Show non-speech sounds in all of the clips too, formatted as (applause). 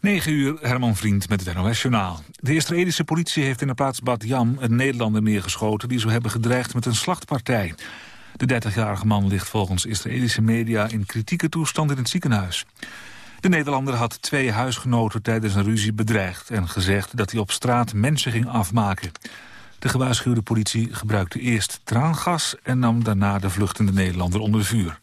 9 uur, Herman Vriend met het NOS-journaal. De Israëlische politie heeft in de plaats Bat Yam een Nederlander neergeschoten... die zou hebben gedreigd met een slachtpartij. De 30-jarige man ligt volgens Israëlische media in kritieke toestand in het ziekenhuis. De Nederlander had twee huisgenoten tijdens een ruzie bedreigd... en gezegd dat hij op straat mensen ging afmaken. De gewaarschuwde politie gebruikte eerst traangas... en nam daarna de vluchtende Nederlander onder vuur.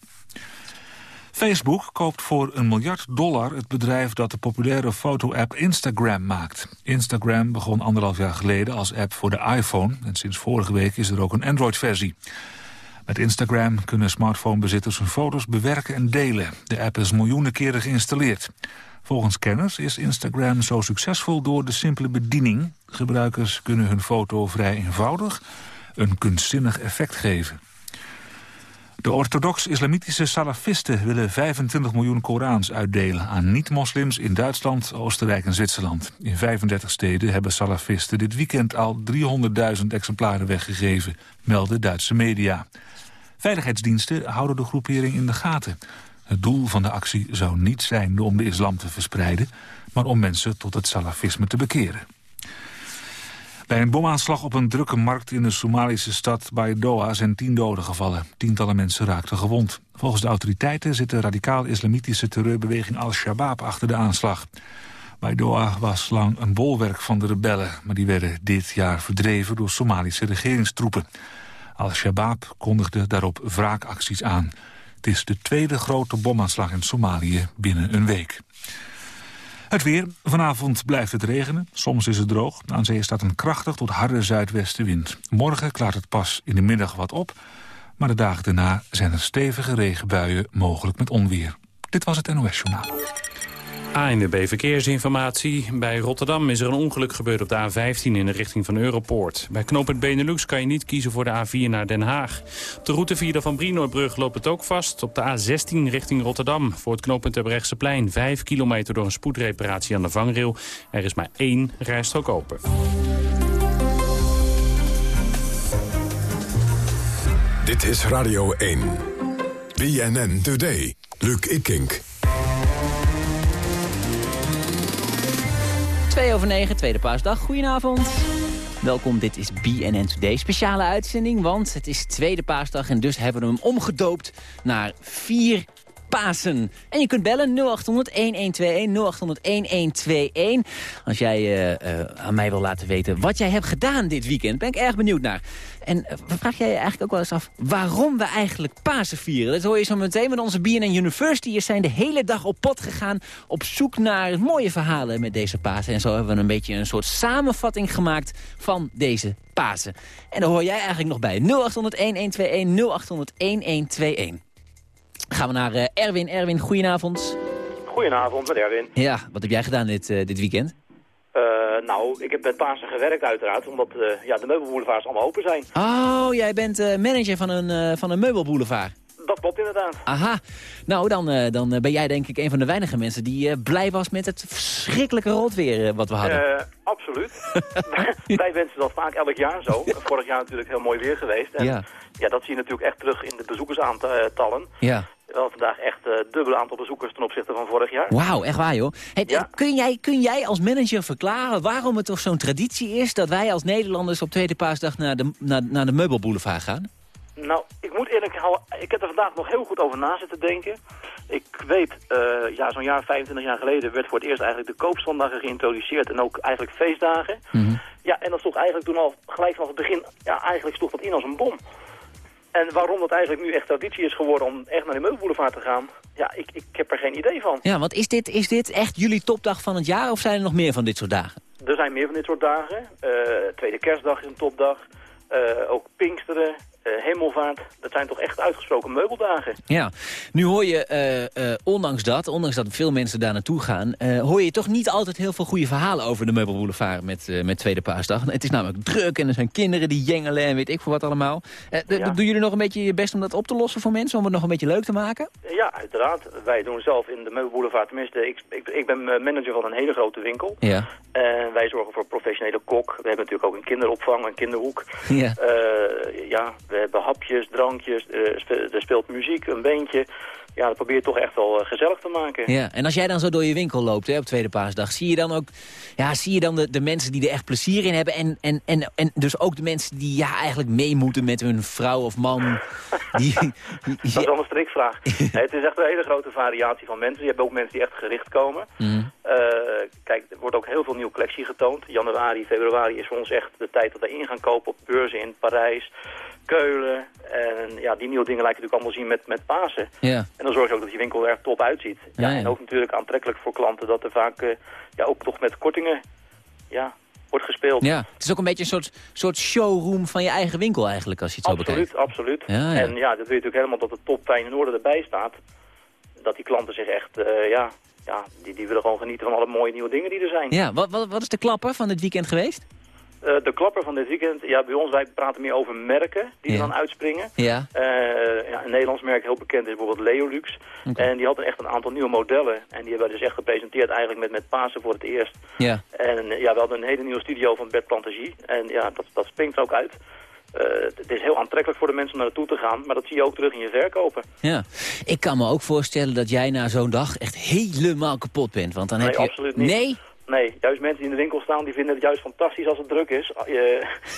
Facebook koopt voor een miljard dollar het bedrijf dat de populaire foto-app Instagram maakt. Instagram begon anderhalf jaar geleden als app voor de iPhone... en sinds vorige week is er ook een Android-versie. Met Instagram kunnen smartphonebezitters hun foto's bewerken en delen. De app is miljoenen keren geïnstalleerd. Volgens kenners is Instagram zo succesvol door de simpele bediening. Gebruikers kunnen hun foto vrij eenvoudig een kunstzinnig effect geven. De orthodox-islamitische salafisten willen 25 miljoen Korans uitdelen aan niet-moslims in Duitsland, Oostenrijk en Zwitserland. In 35 steden hebben salafisten dit weekend al 300.000 exemplaren weggegeven, melden Duitse media. Veiligheidsdiensten houden de groepering in de gaten. Het doel van de actie zou niet zijn om de islam te verspreiden, maar om mensen tot het salafisme te bekeren. Bij een bomaanslag op een drukke markt in de Somalische stad Baidoa zijn tien doden gevallen. Tientallen mensen raakten gewond. Volgens de autoriteiten zit de radicaal-islamitische terreurbeweging Al-Shabaab achter de aanslag. Baidoa was lang een bolwerk van de rebellen, maar die werden dit jaar verdreven door Somalische regeringstroepen. Al-Shabaab kondigde daarop wraakacties aan. Het is de tweede grote bomaanslag in Somalië binnen een week. Het weer. Vanavond blijft het regenen. Soms is het droog. Aan zee staat een krachtig tot harde zuidwestenwind. Morgen klaart het pas in de middag wat op. Maar de dagen daarna zijn er stevige regenbuien, mogelijk met onweer. Dit was het NOS Journaal. ANWB Verkeersinformatie. Bij Rotterdam is er een ongeluk gebeurd op de A15 in de richting van Europoort. Bij knooppunt Benelux kan je niet kiezen voor de A4 naar Den Haag. Op de route 4 van Brinoorbrug loopt het ook vast. Op de A16 richting Rotterdam. Voor het knooppunt plein 5 kilometer door een spoedreparatie aan de vangrail. Er is maar één rijstrook open. Dit is Radio 1. BNN Today. Luc Ikink. 2 over 9, tweede paasdag. Goedenavond. Welkom, dit is BNN Today. Speciale uitzending, want het is tweede paasdag... en dus hebben we hem omgedoopt naar 4 Pasen. En je kunt bellen 0800-1121, 0800-1121. Als jij uh, uh, aan mij wil laten weten wat jij hebt gedaan dit weekend. Ben ik erg benieuwd naar. En uh, vraag jij je eigenlijk ook wel eens af waarom we eigenlijk Pasen vieren? Dat hoor je zo meteen, met onze BNN University'ers zijn de hele dag op pad gegaan... op zoek naar mooie verhalen met deze Pasen. En zo hebben we een beetje een soort samenvatting gemaakt van deze Pasen. En daar hoor jij eigenlijk nog bij. 0800-1121, 0800-1121 gaan we naar uh, Erwin. Erwin, goedenavond. Goedenavond, met Erwin. Ja, wat heb jij gedaan dit, uh, dit weekend? Uh, nou, ik heb met Pasen gewerkt uiteraard, omdat ja, de meubelboulevards allemaal open zijn. Oh, jij bent manager van een, van een meubelboulevard. Dat klopt inderdaad. Aha. Nou, dan, dan ben jij denk ik een van de weinige mensen die blij was met het verschrikkelijke rotweer wat we hadden. absoluut. (laughs) (laughs) Wij wensen dat vaak elk jaar zo. Vorig jaar natuurlijk heel mooi weer geweest. En ja. ja, dat zie je natuurlijk echt terug in de bezoekersaantallen. Ja. We hadden vandaag echt uh, dubbele aantal bezoekers ten opzichte van vorig jaar. Wauw, echt waar joh. Hey, kun, jij, kun jij als manager verklaren waarom het toch zo'n traditie is... dat wij als Nederlanders op Tweede Paasdag naar de, naar, naar de meubelboulevard gaan? Nou, ik moet eerlijk houden, ik heb er vandaag nog heel goed over na zitten denken. Ik weet, uh, ja, zo'n jaar, 25 jaar geleden werd voor het eerst eigenlijk de koopzondagen geïntroduceerd en ook eigenlijk feestdagen. Mm Ja, en dat stond eigenlijk toen al gelijk vanaf het begin, ja, eigenlijk sloeg dat in als een bom. En waarom dat eigenlijk nu echt traditie is geworden om echt naar de meubelboulevard te gaan, ja, ik, ik heb er geen idee van. Ja, want is dit, is dit echt jullie topdag van het jaar of zijn er nog meer van dit soort dagen? Er zijn meer van dit soort dagen. Uh, tweede kerstdag is een topdag. Uh, ook Pinksteren, uh, hemelvaart, dat zijn toch echt uitgesproken meubeldagen. Ja, nu hoor je, uh, uh, ondanks dat, ondanks dat veel mensen daar naartoe gaan... hoor je toch niet altijd heel veel goede verhalen over de meubelboulevard met, met Tweede Paasdag. Het is namelijk druk en er zijn kinderen die jengelen en weet ik voor wat allemaal. Ja. Doen jullie nog een beetje je best om dat op te lossen voor mensen, om het nog een beetje leuk te maken? Ja, uiteraard. Wij doen zelf in de meubelboulevard, tenminste, ik, ik, ik ben manager van een hele grote winkel. Ja. Wij zorgen voor professionele kok. We hebben natuurlijk ook een kinderopvang, een kinderhoek. Ja. ja, we hebben hapjes, drankjes, uh, er speelt muziek, een beentje. ja, dat probeer je toch echt wel gezellig te maken. Ja, en als jij dan zo door je winkel loopt hè, op Tweede Paasdag... zie je dan ook ja, zie je dan de, de mensen die er echt plezier in hebben... En, en, en, en dus ook de mensen die ja, eigenlijk mee moeten met hun vrouw of man... (laughs) Die, dat is wel een strikvraag. (laughs) het is echt een hele grote variatie van mensen. Je hebt ook mensen die echt gericht komen. Mhm. kijk, er wordt ook heel veel nieuwe collectie getoond. Januari, februari is voor ons echt de tijd dat we in gaan kopen op beurzen in Parijs... Keulen. En ja, die nieuwe dingen lijken natuurlijk allemaal zien met, met Pasen. Ja. En dan zorg je ook dat die winkel er top uitziet. Ja, En ook natuurlijk aantrekkelijk voor klanten dat er vaak uh, ja, ook toch met kortingen ja, wordt gespeeld. Ja, het is ook een beetje een soort, soort showroom van je eigen winkel eigenlijk, als je het zo bekijkt. Absoluut, absoluut. En ja, dat wil je natuurlijk helemaal dat de top fijn in orde erbij staat. Dat die klanten zich echt, uh, ja, ja die, die willen gewoon genieten van alle mooie nieuwe dingen die er zijn. Ja, wat, wat, wat is de klapper van dit weekend geweest? Uh, de klapper van dit weekend, ja, bij ons, wij praten meer over merken die er dan uitspringen. Ja. Uh, ja. Een Nederlands merk heel bekend is bijvoorbeeld Leolux. Okay. En die hadden echt een aantal nieuwe modellen. En die hebben we dus echt gepresenteerd eigenlijk met, met Pasen voor het eerst. Ja. En ja, we hadden een hele nieuwe studio van Bert Plantagie. En ja, dat, dat springt ook uit. Uh, het is heel aantrekkelijk voor de mensen om naar naartoe te gaan, maar dat zie je ook terug in je verkopen. Ja, ik kan me ook voorstellen dat jij na zo'n dag echt helemaal kapot bent. Want dan nee, heb je... absoluut niet. Nee? Nee, juist mensen die in de winkel staan, die vinden het juist fantastisch als het druk is. Uh,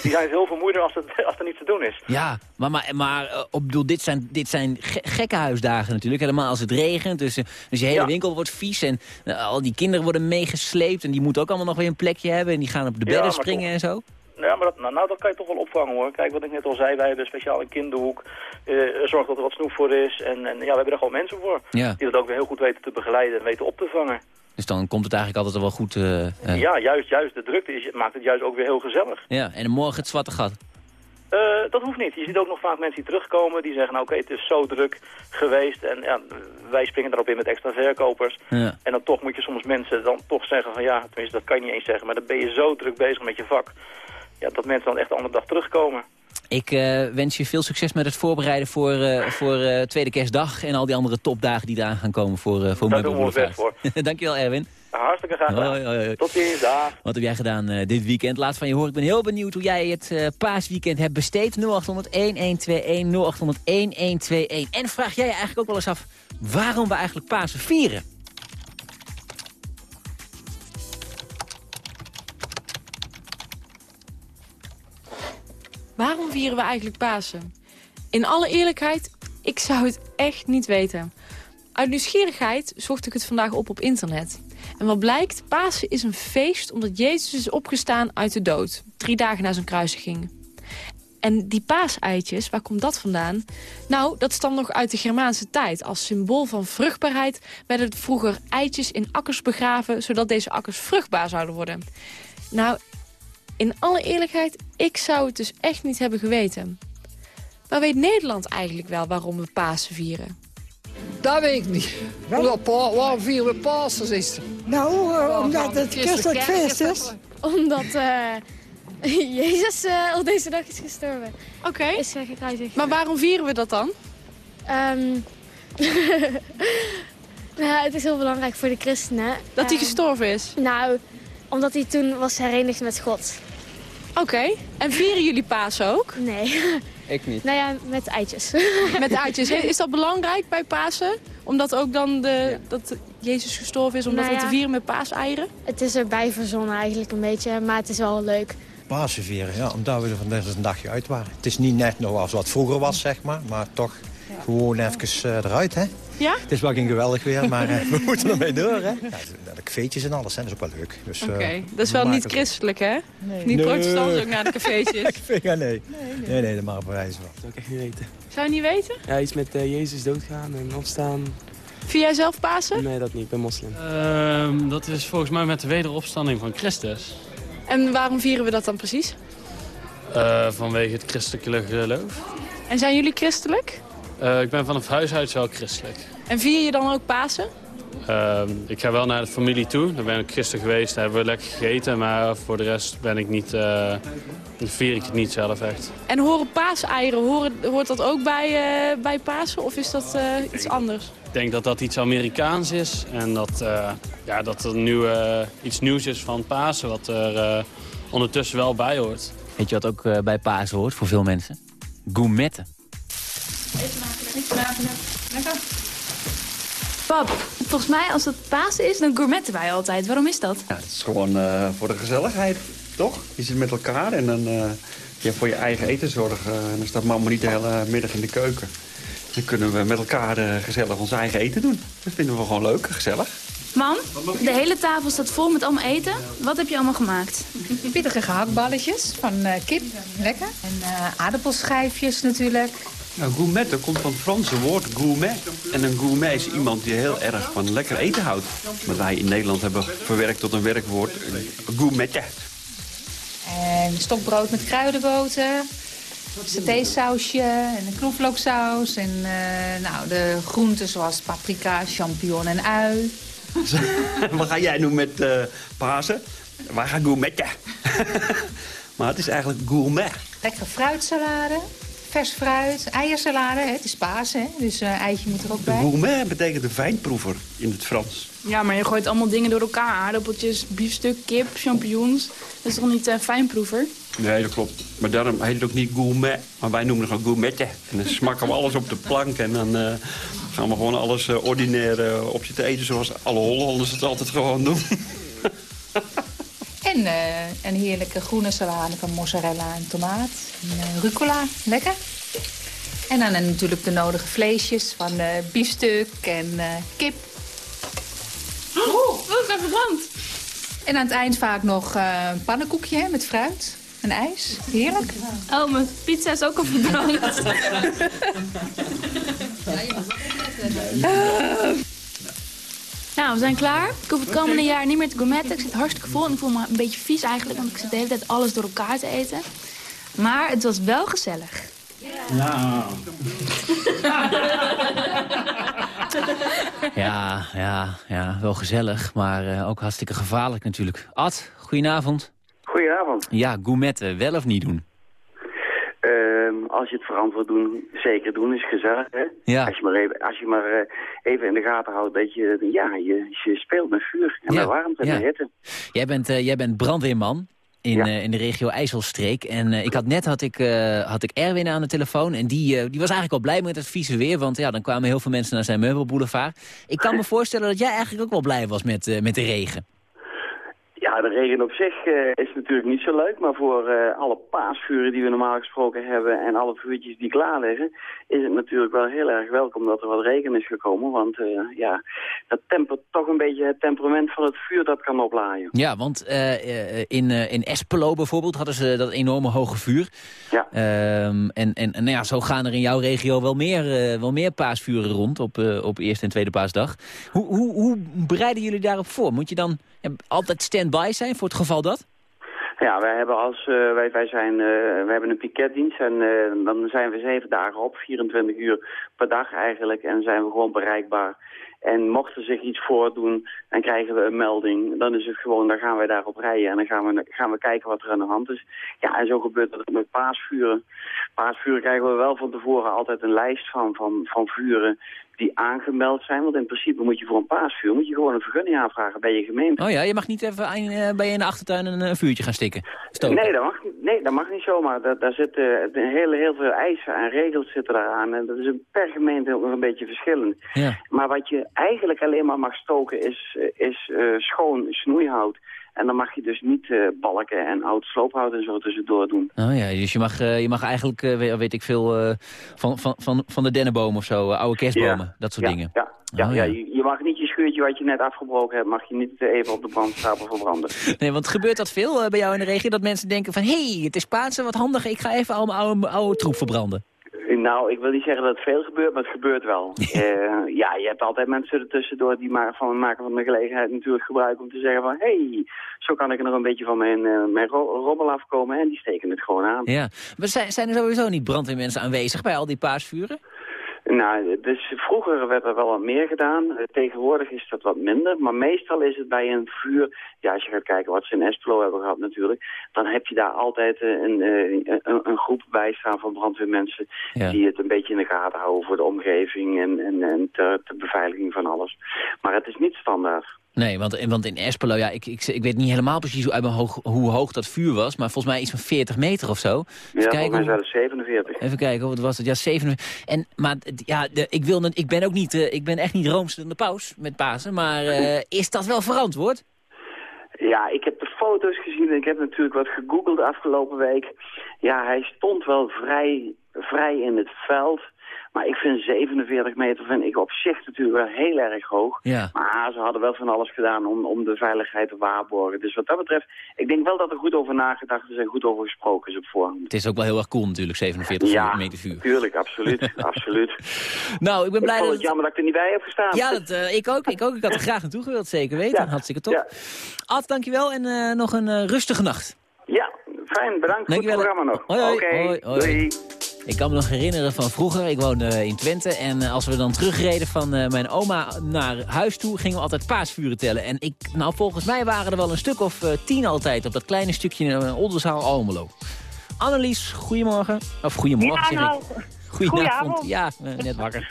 die zijn veel vermoeider als, het, als er niets te doen is. Ja, maar, maar, maar uh, op, bedoel, dit zijn, dit zijn gekke huisdagen natuurlijk. Helemaal als het regent, dus, dus je hele winkel wordt vies. En uh, al die kinderen worden meegesleept en die moeten ook allemaal nog weer een plekje hebben. En die gaan op de bedden ja, springen en zo. Ja, maar dat, nou, nou, dat kan je toch wel opvangen hoor. Kijk, wat ik net al zei, wij hebben speciaal een kinderhoek. zorg dat er wat snoep voor is. En, en ja, we hebben er gewoon mensen voor. Ja. Die dat ook weer heel goed weten te begeleiden en weten op te vangen. Dus dan komt het eigenlijk altijd wel goed... Uh, uh. Ja, juist, juist. De drukte is, maakt het juist ook weer heel gezellig. Ja, en morgen het zwarte gat. Uh, dat hoeft niet. Je ziet ook nog vaak mensen die terugkomen. Die zeggen, nou oké, het is zo druk geweest. En ja, wij springen daarop in met extra verkopers. Ja. En dan toch moet je soms mensen dan toch zeggen van ja, tenminste dat kan je niet eens zeggen. Maar dan ben je zo druk bezig met je vak. Ja, dat mensen dan echt de andere dag terugkomen. Ik uh, wens je veel succes met het voorbereiden voor, uh, voor uh, Tweede Kerstdag... en al die andere topdagen die eraan gaan komen voor, voor Daar doen we ons best voor. (laughs) Dankjewel, Erwin. Hartstikke graag gedaan. Hoi, hoi, hoi. Tot ziens, dag. Wat heb jij gedaan dit weekend? Laat van je horen. Ik ben heel benieuwd hoe jij het paasweekend hebt besteed. 0800-1121, 0800-1121. En vraag jij je eigenlijk ook wel eens af waarom we eigenlijk Pasen vieren? Waarom vieren we eigenlijk Pasen? In alle eerlijkheid, ik zou het echt niet weten. Uit nieuwsgierigheid zocht ik het vandaag op op internet. En wat blijkt, Pasen is een feest omdat Jezus is opgestaan uit de dood. Drie dagen na zijn kruisiging. En die paaseitjes, waar komt dat vandaan? Nou, dat stamt nog uit de Germaanse tijd. Als symbool van vruchtbaarheid werden vroeger eitjes in akkers begraven... zodat deze akkers vruchtbaar zouden worden. Nou, in alle eerlijkheid, ik zou het dus echt niet hebben geweten. Maar weet Nederland eigenlijk wel waarom we Pasen vieren? Dat weet ik niet. waarom vieren we Pasen, is Nou, uh, omdat het christelijk feest is. Omdat uh, (laughs) Jezus uh, op deze dag is gestorven. Oké. Okay. Maar waarom vieren we dat dan? Um, (laughs) nou, het is heel belangrijk voor de christenen. Dat hij gestorven is? Nou, omdat hij toen was herenigd met God. Oké. En vieren jullie Pasen ook? Nee. (laughs) Ik niet. Nou ja, met eitjes. (laughs) Met eitjes. Is dat belangrijk bij Pasen? Omdat ook dan de, dat Jezus gestorven is, omdat nou ja, we te vieren met paaseieren? Het is erbij verzonnen eigenlijk een beetje, maar het is wel leuk. Pasen vieren, ja, omdat we er vandaag een dagje uit waren. Het is niet net nog als wat vroeger was, zeg maar, maar toch gewoon even uh, eruit, hè. Ja? Het is wel geen geweldig weer, maar uh, (laughs) we moeten ermee door, hè. Ja, de cafeetjes en alles, hè, dat is ook wel leuk. Dus, Oké, okay. uh, dat is wel niet christelijk, hè? Nee. Niet nee. protestant ook naar de cafeetjes. (laughs) ja, nee. Nee, nee. nee, nee dat mag bewijzen van. Dat zou ik echt niet weten. Zou je niet weten? Ja, iets met uh, Jezus doodgaan en opstaan. Vier jij zelf Pasen? Nee, dat niet. Ik ben moslim. Uh, dat is volgens mij met de wederopstanding van Christus. En waarom vieren we dat dan precies? Uh, vanwege het christelijke geloof. En zijn jullie christelijk? Uh, ik ben vanaf huis uit wel christelijk. En vier je dan ook Pasen? Uh, ik ga wel naar de familie toe. Daar ben ik gisteren geweest, daar hebben we lekker gegeten. Maar voor de rest ben ik niet, uh, vier ik het niet zelf echt. En horen paaseieren, hoort, hoort dat ook bij, uh, bij Pasen of is dat iets anders? Ik denk dat dat iets Amerikaans is. En dat, ja, dat er nu iets nieuws is van Pasen wat er ondertussen wel bij hoort. Weet je wat ook bij Pasen hoort voor veel mensen? Gourmetten. Even maken, iets maken. Lekker. Pap, volgens mij als het Pasen is, dan gourmetten wij altijd. Waarom is dat? Ja, het is gewoon uh, voor de gezelligheid, toch? Je zit met elkaar en dan uh, je voor je eigen eten zorgen. en dan staat mama niet de hele middag in de keuken. Dan kunnen we met elkaar uh, gezellig ons eigen eten doen. Dat vinden we gewoon leuk, gezellig. Mam, de hele tafel staat vol met allemaal eten. Wat heb je allemaal gemaakt? Pittige gehaktballetjes van uh, kip, lekker. En uh, aardappelschijfjes natuurlijk. Nou, gourmet, dat komt van het Franse woord gourmet. En een gourmet is iemand die heel erg van lekker eten houdt. Wat wij in Nederland hebben verwerkt tot een werkwoord, gourmetje. En stokbrood met kruidenboter, satésausje en een knoflooksaus. En uh, nou, de groenten zoals paprika, champignon en ui. (laughs) Wat ga jij doen met uh, Pasen? Wij gaan gourmetje. (laughs) maar het is eigenlijk gourmet. Lekkere fruitsalade, vers fruit, eiersalade. Hè? Het is Pasen, hè? dus uh, eitje moet er ook bij. Gourmet betekent de wijnproever in het Frans. Ja, maar je gooit allemaal dingen door elkaar. Aardappeltjes, biefstuk, kip, champignons. Dat is toch niet uh, fijnproever? Nee, dat klopt. Maar daarom heet het ook niet gourmet. Maar wij noemen het gewoon gourmetje. En dan smakken we alles op de plank. En dan uh, gaan we gewoon alles uh, ordinair uh, op zitten eten. Zoals alle Hollanders het altijd gewoon doen. En een heerlijke groene salade van mozzarella en tomaat. En rucola. Lekker. En dan natuurlijk de nodige vleesjes van biefstuk en kip. Oeh, dat is verbrand. En aan het eind vaak nog een pannenkoekje hè, met fruit. En ijs. Heerlijk. Oh, mijn pizza is ook al verbrand. (laughs) Nou, we zijn klaar. Ik hoef het komende jaar niet meer te gourmetten. Ik zit hartstikke vol en ik voel me een beetje vies eigenlijk... want ik zit de hele tijd alles door elkaar te eten. Maar het was wel gezellig. Ja. Ja, ja, ja, wel gezellig, maar uh, ook hartstikke gevaarlijk natuurlijk. Ad, goedenavond. Goedenavond. Ja, gourmetten, wel of niet doen? Uh, als je het verantwoord doen, zeker doen, is gezellig. Hè? Ja. Als je maar, even, als je maar uh, even in de gaten houdt dat je, ja, je, je speelt met vuur en ja. met warmte en ja. met hitte. Jij bent, uh, jij bent brandweerman in, ja. uh, in de regio IJsselstreek. En ik had net had ik, had ik Erwin aan de telefoon. En die, die was eigenlijk al blij met het vieze weer. Want ja, dan kwamen heel veel mensen naar zijn meubelboulevard. Ik kan (laughs) me voorstellen dat jij eigenlijk ook wel blij was met, met de regen. Ja, de regen op zich uh, is natuurlijk niet zo leuk, maar voor uh, alle paasvuren die we normaal gesproken hebben en alle vuurtjes die klaar liggen, is het natuurlijk wel heel erg welkom dat er wat regen is gekomen. Want uh, ja, dat tempert toch een beetje het temperament van het vuur dat kan oplaaien. Ja, want in, in Espelo bijvoorbeeld hadden ze dat enorme hoge vuur. Ja. Um, en en nou ja, zo gaan er in jouw regio wel meer, wel meer paasvuren rond op, op eerste en tweede paasdag. Hoe, hoe, hoe bereiden jullie daarop voor? Moet je dan ja, altijd stand-by zijn voor het geval dat? Ja, wij hebben als uh, wij, wij zijn, uh, hebben een piketdienst en uh, dan zijn we zeven dagen op, 24 uur per dag eigenlijk en zijn we gewoon bereikbaar. En mocht er zich iets voordoen en krijgen we een melding, dan is het gewoon, dan gaan wij daarop rijden en dan gaan we, gaan we kijken wat er aan de hand is. Ja, en zo gebeurt het met paasvuren. Paasvuren krijgen we wel van tevoren altijd een lijst van, van, van vuren die aangemeld zijn. Want in principe moet je voor een paasvuur moet je gewoon een vergunning aanvragen bij je gemeente. Oh ja, je mag niet even een, uh, bij je in de achtertuin een uh, vuurtje gaan stikken? Stoken. Nee, dat mag, nee, dat mag niet zomaar. Dat, daar zitten uh, heel, heel veel eisen en regels zitten daaraan. En dat is per gemeente ook nog een beetje verschillend. Ja. Maar wat je eigenlijk alleen maar mag stoken is, is schoon snoeihout. En dan mag je dus niet uh, balken en oud sloophout en zo tussendoor doen. Oh ja, dus je mag, uh, je mag eigenlijk, uh, weet ik veel, van, van, van, van de dennenboom of zo, oude kerstbomen, ja. dat soort ja, dingen. Ja, ja, oh, ja. Je, je, mag niet je schuurtje wat je net afgebroken hebt, mag je niet even op de brandstapel verbranden. (laughs) Nee, want gebeurt dat veel bij jou in de regio, dat mensen denken van, hé, hey, het is Pasen, wat handig, ik ga even al mijn oude, oude troep verbranden. Nou, ik wil niet zeggen dat het veel gebeurt, maar het gebeurt wel. (laughs) uh, ja, je hebt altijd mensen er tussendoor die maar van maken van de gelegenheid natuurlijk gebruik om te zeggen van... hé, hey, zo kan ik er nog een beetje van mijn, uh, mijn ro rommel afkomen en die steken het gewoon aan. Ja, maar zijn, zijn er sowieso niet brandweermensen aanwezig bij al die paasvuren? Nou, dus vroeger werd er wel wat meer gedaan. Tegenwoordig is dat wat minder. Maar meestal is het bij een vuur... Ja, als je gaat kijken wat ze in Espelo hebben gehad natuurlijk... dan heb je daar altijd een, een, een groep bij staan van brandweermensen... Ja. die het een beetje in de gaten houden voor de omgeving... en, en, en ter, ter beveiliging van alles. Maar het is niet standaard. Nee, want, want in Espelo, ja, ik, ik, ik weet niet helemaal precies hoe, uit mijn hoog, hoe hoog dat vuur was. Maar volgens mij iets van 40 meter of zo. Ja, volgens mij zijn het 47. Even kijken, wat was het? Ja, 47. En, maar ja, de, ik, wil, ik, ben ook niet, uh, ik ben echt niet roomster dan de paus met Pasen. Maar uh, (laughs) is dat wel verantwoord? Ja, ik heb de foto's gezien en ik heb natuurlijk wat gegoogeld afgelopen week. Ja, hij stond wel vrij, vrij in het veld. Maar ik vind 47 meter vind ik op zich natuurlijk wel heel erg hoog. Ja. Maar ze hadden wel van alles gedaan om, om de veiligheid te waarborgen. Dus wat dat betreft, ik denk wel dat er goed over nagedacht is en goed over gesproken is op voorhand. Het is ook wel heel erg cool natuurlijk, 47 ja, meter vuur. tuurlijk, absoluut, (laughs) absoluut. Nou, ik ben blij ik dat... het jammer dat ik er niet bij heb gestaan. Ja, dat, uh, ik ook. Ik ook. Ik had er graag naartoe gewild, zeker weten. Ja. Hartstikke top. Ja. Ad, dankjewel en uh, nog een uh, rustige nacht. Ja, fijn. Bedankt voor het programma nog. Hoi, hoi. Oké, hoi, hoi. doei. Ik kan me nog herinneren van vroeger, ik woonde in Twente... en als we dan terugreden van uh, mijn oma naar huis toe... gingen we altijd paasvuren tellen. En ik, nou, volgens mij waren er wel een stuk of tien altijd... op dat kleine stukje in Oldenzaal Almelo. Annelies, goedemorgen. Of goedemorgen, ja, nou, zeg ik. Goedenavond. Ja, net wakker.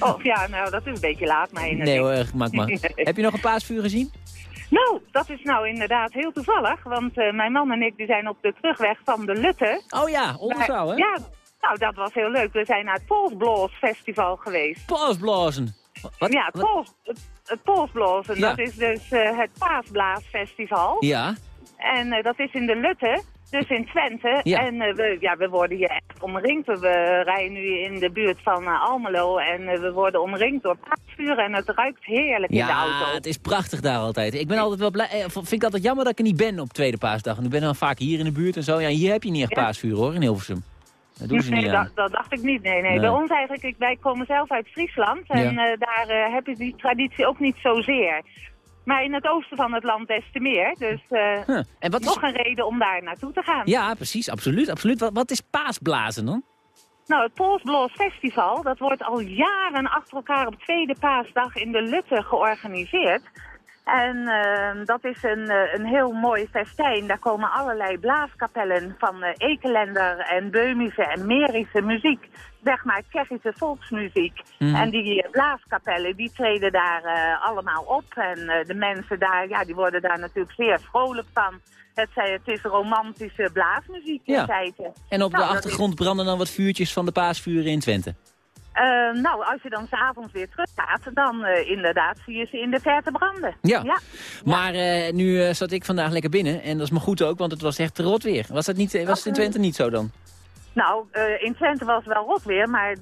Oh ja, nou, dat is een beetje laat. Maar nee hoor, maak maar. (laughs) Heb je nog een paasvuur gezien? Nou, dat is nou inderdaad heel toevallig. Want uh, mijn man en ik die zijn op de terugweg van de Lutte. Oh ja, Oldenzaal, hè? Ja, nou, dat was heel leuk. We zijn naar het Polsblaas Festival geweest. Polsblazen? Wat? Ja, het, Pols, het, het Polsblazen. Ja. Dat is dus uh, het Paasblaasfestival. Ja. En uh, dat is in de Lutte. Dus in Twente. Ja. En uh, we, ja, we worden hier echt omringd. We rijden nu in de buurt van uh, Almelo. En uh, we worden omringd door paasvuren. En het ruikt heerlijk ja, in de auto. het is prachtig daar altijd. Ik ben altijd wel blij. Vind ik altijd jammer dat ik er niet ben op tweede paasdag. En ik ben dan vaak hier in de buurt en zo. Ja, hier heb je niet echt ja. paasvuren hoor, in Hilversum. Dat doen ze nee, niet dat, dat, dacht ik niet. Nee, nee, nee. Bij ons eigenlijk, wij komen zelf uit Friesland. En ja. daar heb je die traditie ook niet zozeer. Maar in het oosten van het land des te meer. Dus uh, huh. en wat is... nog een reden om daar naartoe te gaan. Ja, precies. Absoluut. absoluut. Wat, wat is paasblazen dan? Nou, het Polsblaas Festival, dat wordt al jaren achter elkaar op tweede paasdag in de Lutte georganiseerd. En uh, dat is een, uh, een heel mooi festijn. Daar komen allerlei blaaskapellen van uh, Ekelender en Beumische en Merische muziek. Zeg maar Tsjechische volksmuziek. Mhm. Mm. En die blaaskapellen, die treden daar allemaal op. En de mensen daar, ja, die worden daar natuurlijk zeer vrolijk van. Het, het is romantische blaasmuziek in ja. feite. En op nou, de achtergrond is... branden dan wat vuurtjes van de paasvuren in Twente? Uh, nou, als je dan s'avonds weer teruggaat, dan uh, inderdaad zie je ze in de verte branden. Ja, ja. maar uh, nu zat ik vandaag lekker binnen en dat is me goed ook, want het was echt rot weer. Was, dat niet, was het in Twente niet zo dan? Nou, in Twente was het wel rot weer, maar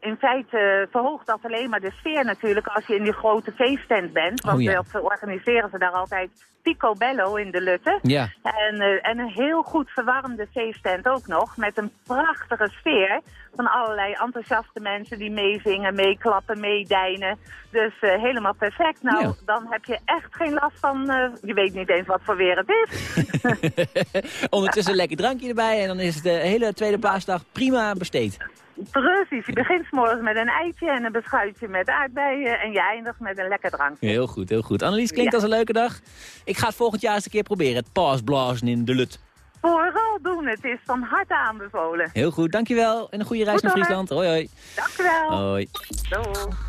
in feite verhoogt dat alleen maar de sfeer natuurlijk als je in die grote feesttent bent. Want oh, ja. dat organiseren ze daar altijd picobello in de Lutte. Ja. En, uh, en een heel goed verwarmde feesttent ook nog. Met een prachtige sfeer van allerlei enthousiaste mensen die meezingen, meeklappen, meedijnen. Dus uh, helemaal perfect. Nou, ja. dan heb je echt geen last van... Uh, je weet niet eens wat voor weer het is. (laughs) Ondertussen een lekker drankje erbij en dan is de hele tweede paasdag prima besteed. Precies, je begint s'morgens met een eitje en een beschuitje met aardbeien en je eindigt met een lekker drankje. Heel goed, heel goed. Annelies, klinkt ja. als een leuke dag. Ik ga het volgend jaar eens een keer proberen, het paasblazen in de Lut. Vooral doen, het is van harte aanbevolen. Heel goed, dankjewel en een goede reis goed, naar Friesland. Hoi hoi. Dankjewel. Hoi. Doei.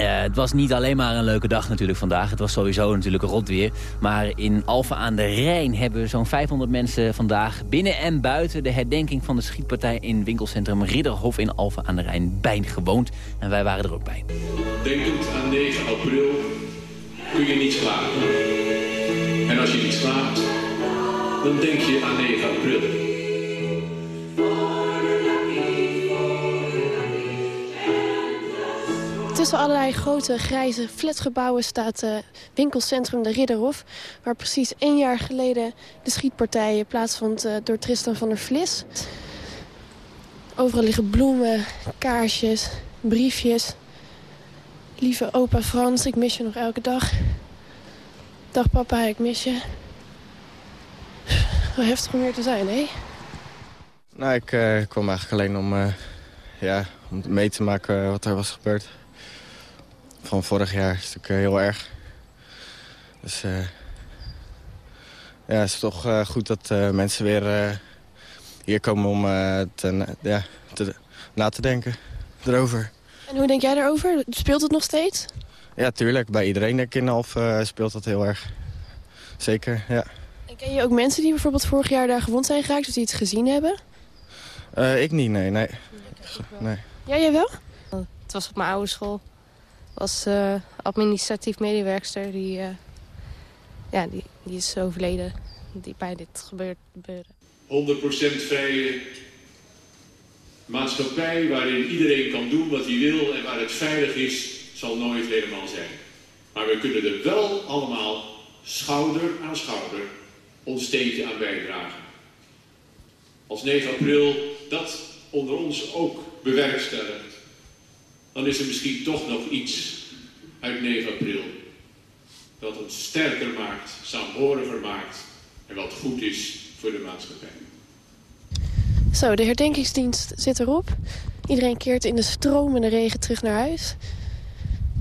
Uh, het was niet alleen maar een leuke dag natuurlijk vandaag. Het was sowieso natuurlijk rot weer. Maar in Alphen aan de Rijn hebben zo'n 500 mensen vandaag... binnen en buiten de herdenking van de schietpartij... in winkelcentrum Ridderhof in Alphen aan de Rijn bijgewoond. En wij waren er ook bij. Denkend aan 9 april kun je niet slapen. En als je niet slaapt, dan denk je aan 9 april. Tussen allerlei grote grijze flatgebouwen staat uh, winkelcentrum de Ridderhof... waar precies één jaar geleden de schietpartij plaatsvond uh, door Tristan van der Vlis. Overal liggen bloemen, kaarsjes, briefjes. Lieve opa Frans, ik mis je nog elke dag. Dag papa, ik mis je. Wel heftig om hier te zijn, hè? Nou, ik uh, kwam eigenlijk alleen om, ja, om mee te maken wat er was gebeurd van vorig jaar is natuurlijk uh, heel erg. Dus uh, ja, het is toch uh, goed dat mensen weer hier komen om te, ja, te, na te denken erover. En hoe denk jij erover? Speelt het nog steeds? Ja, tuurlijk. Bij iedereen denk ik in uh, speelt dat heel erg. Zeker, ja. En ken je ook mensen die bijvoorbeeld vorig jaar daar gewond zijn geraakt... of die iets gezien hebben? Uh, ik niet, nee. nee. nee. Ja, jij wel? Het was op mijn oude school. Was uh, administratief medewerkster. Die, ja, die, die is overleden die bij dit gebeurde. 100% vrije maatschappij waarin iedereen kan doen wat hij wil en waar het veilig is, zal nooit helemaal zijn. Maar we kunnen er wel allemaal schouder aan schouder ons steentje aan bijdragen. Als 9 april dat onder ons ook bewerkstelligt, dan is er misschien toch nog iets uit 9 april dat ons sterker maakt, saamhoriger maakt en wat goed is voor de maatschappij. Zo, de herdenkingsdienst zit erop. Iedereen keert in de stromende regen terug naar huis.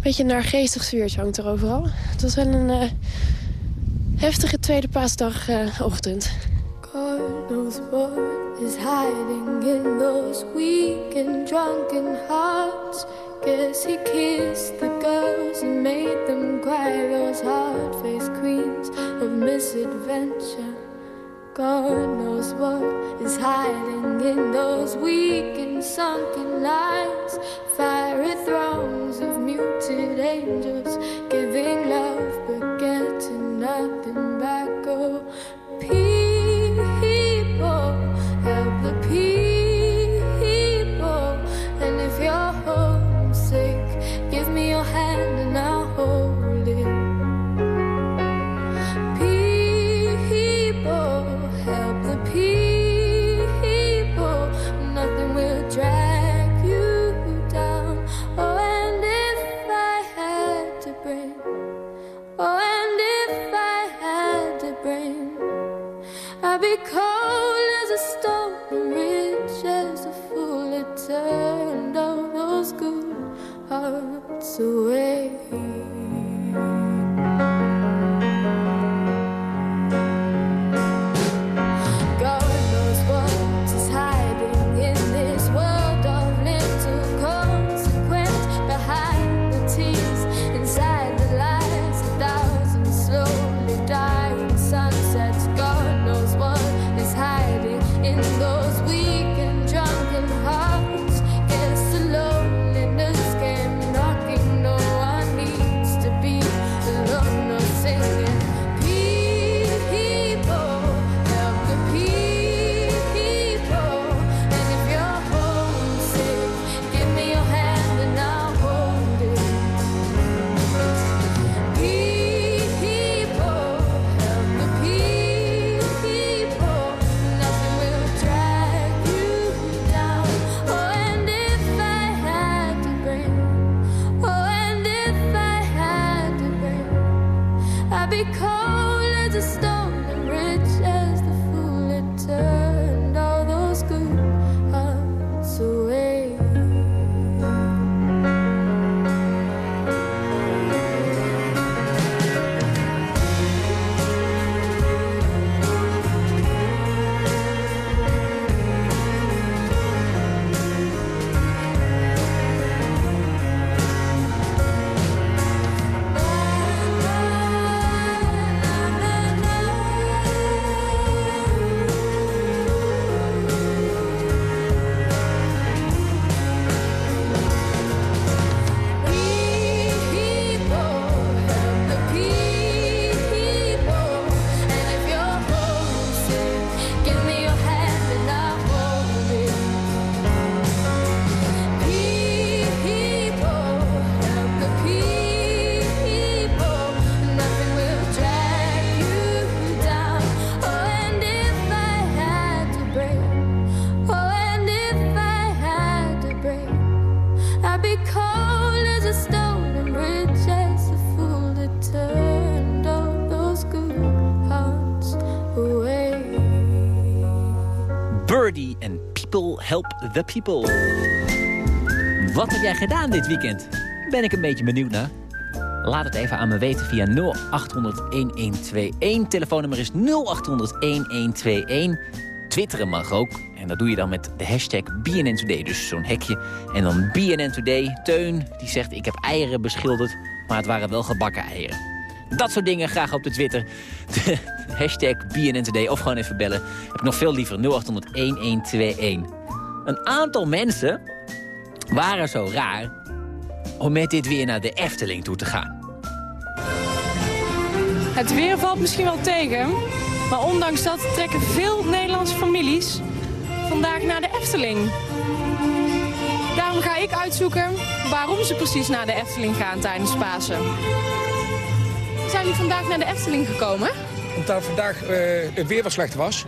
Beetje een naargeestig sfeertje hangt er overal. Het was wel een uh, heftige tweede paasdagochtend. Uh, God knows what is hiding in those weak and drunken hearts. Guess he kissed the girls and made them cry. Those hard-faced queens of misadventure. God knows what is hiding in those weak and sunken lines. Fiery throngs of muted angels the People. Wat heb jij gedaan dit weekend? Ben ik een beetje benieuwd naar. Laat het even aan me weten via 0800-1121. Telefoonnummer is 0800-1121. Twitteren mag ook. En dat doe je dan met de hashtag BNN Today. Dus zo'n hekje. En dan BNN Today. Teun, die zegt ik heb eieren beschilderd. maar het waren wel gebakken eieren. Dat soort dingen graag op de Twitter. De hashtag BNN Of gewoon even bellen. Heb ik nog veel liever. 0800-1121. Een aantal mensen waren zo raar om met dit weer naar de Efteling toe te gaan. Het weer valt misschien wel tegen. Maar ondanks dat trekken veel Nederlandse families vandaag naar de Efteling. Daarom ga ik uitzoeken waarom ze precies naar de Efteling gaan tijdens Pasen. Zijn jullie vandaag naar de Efteling gekomen? Omdat vandaag uh, het weer wat slecht was.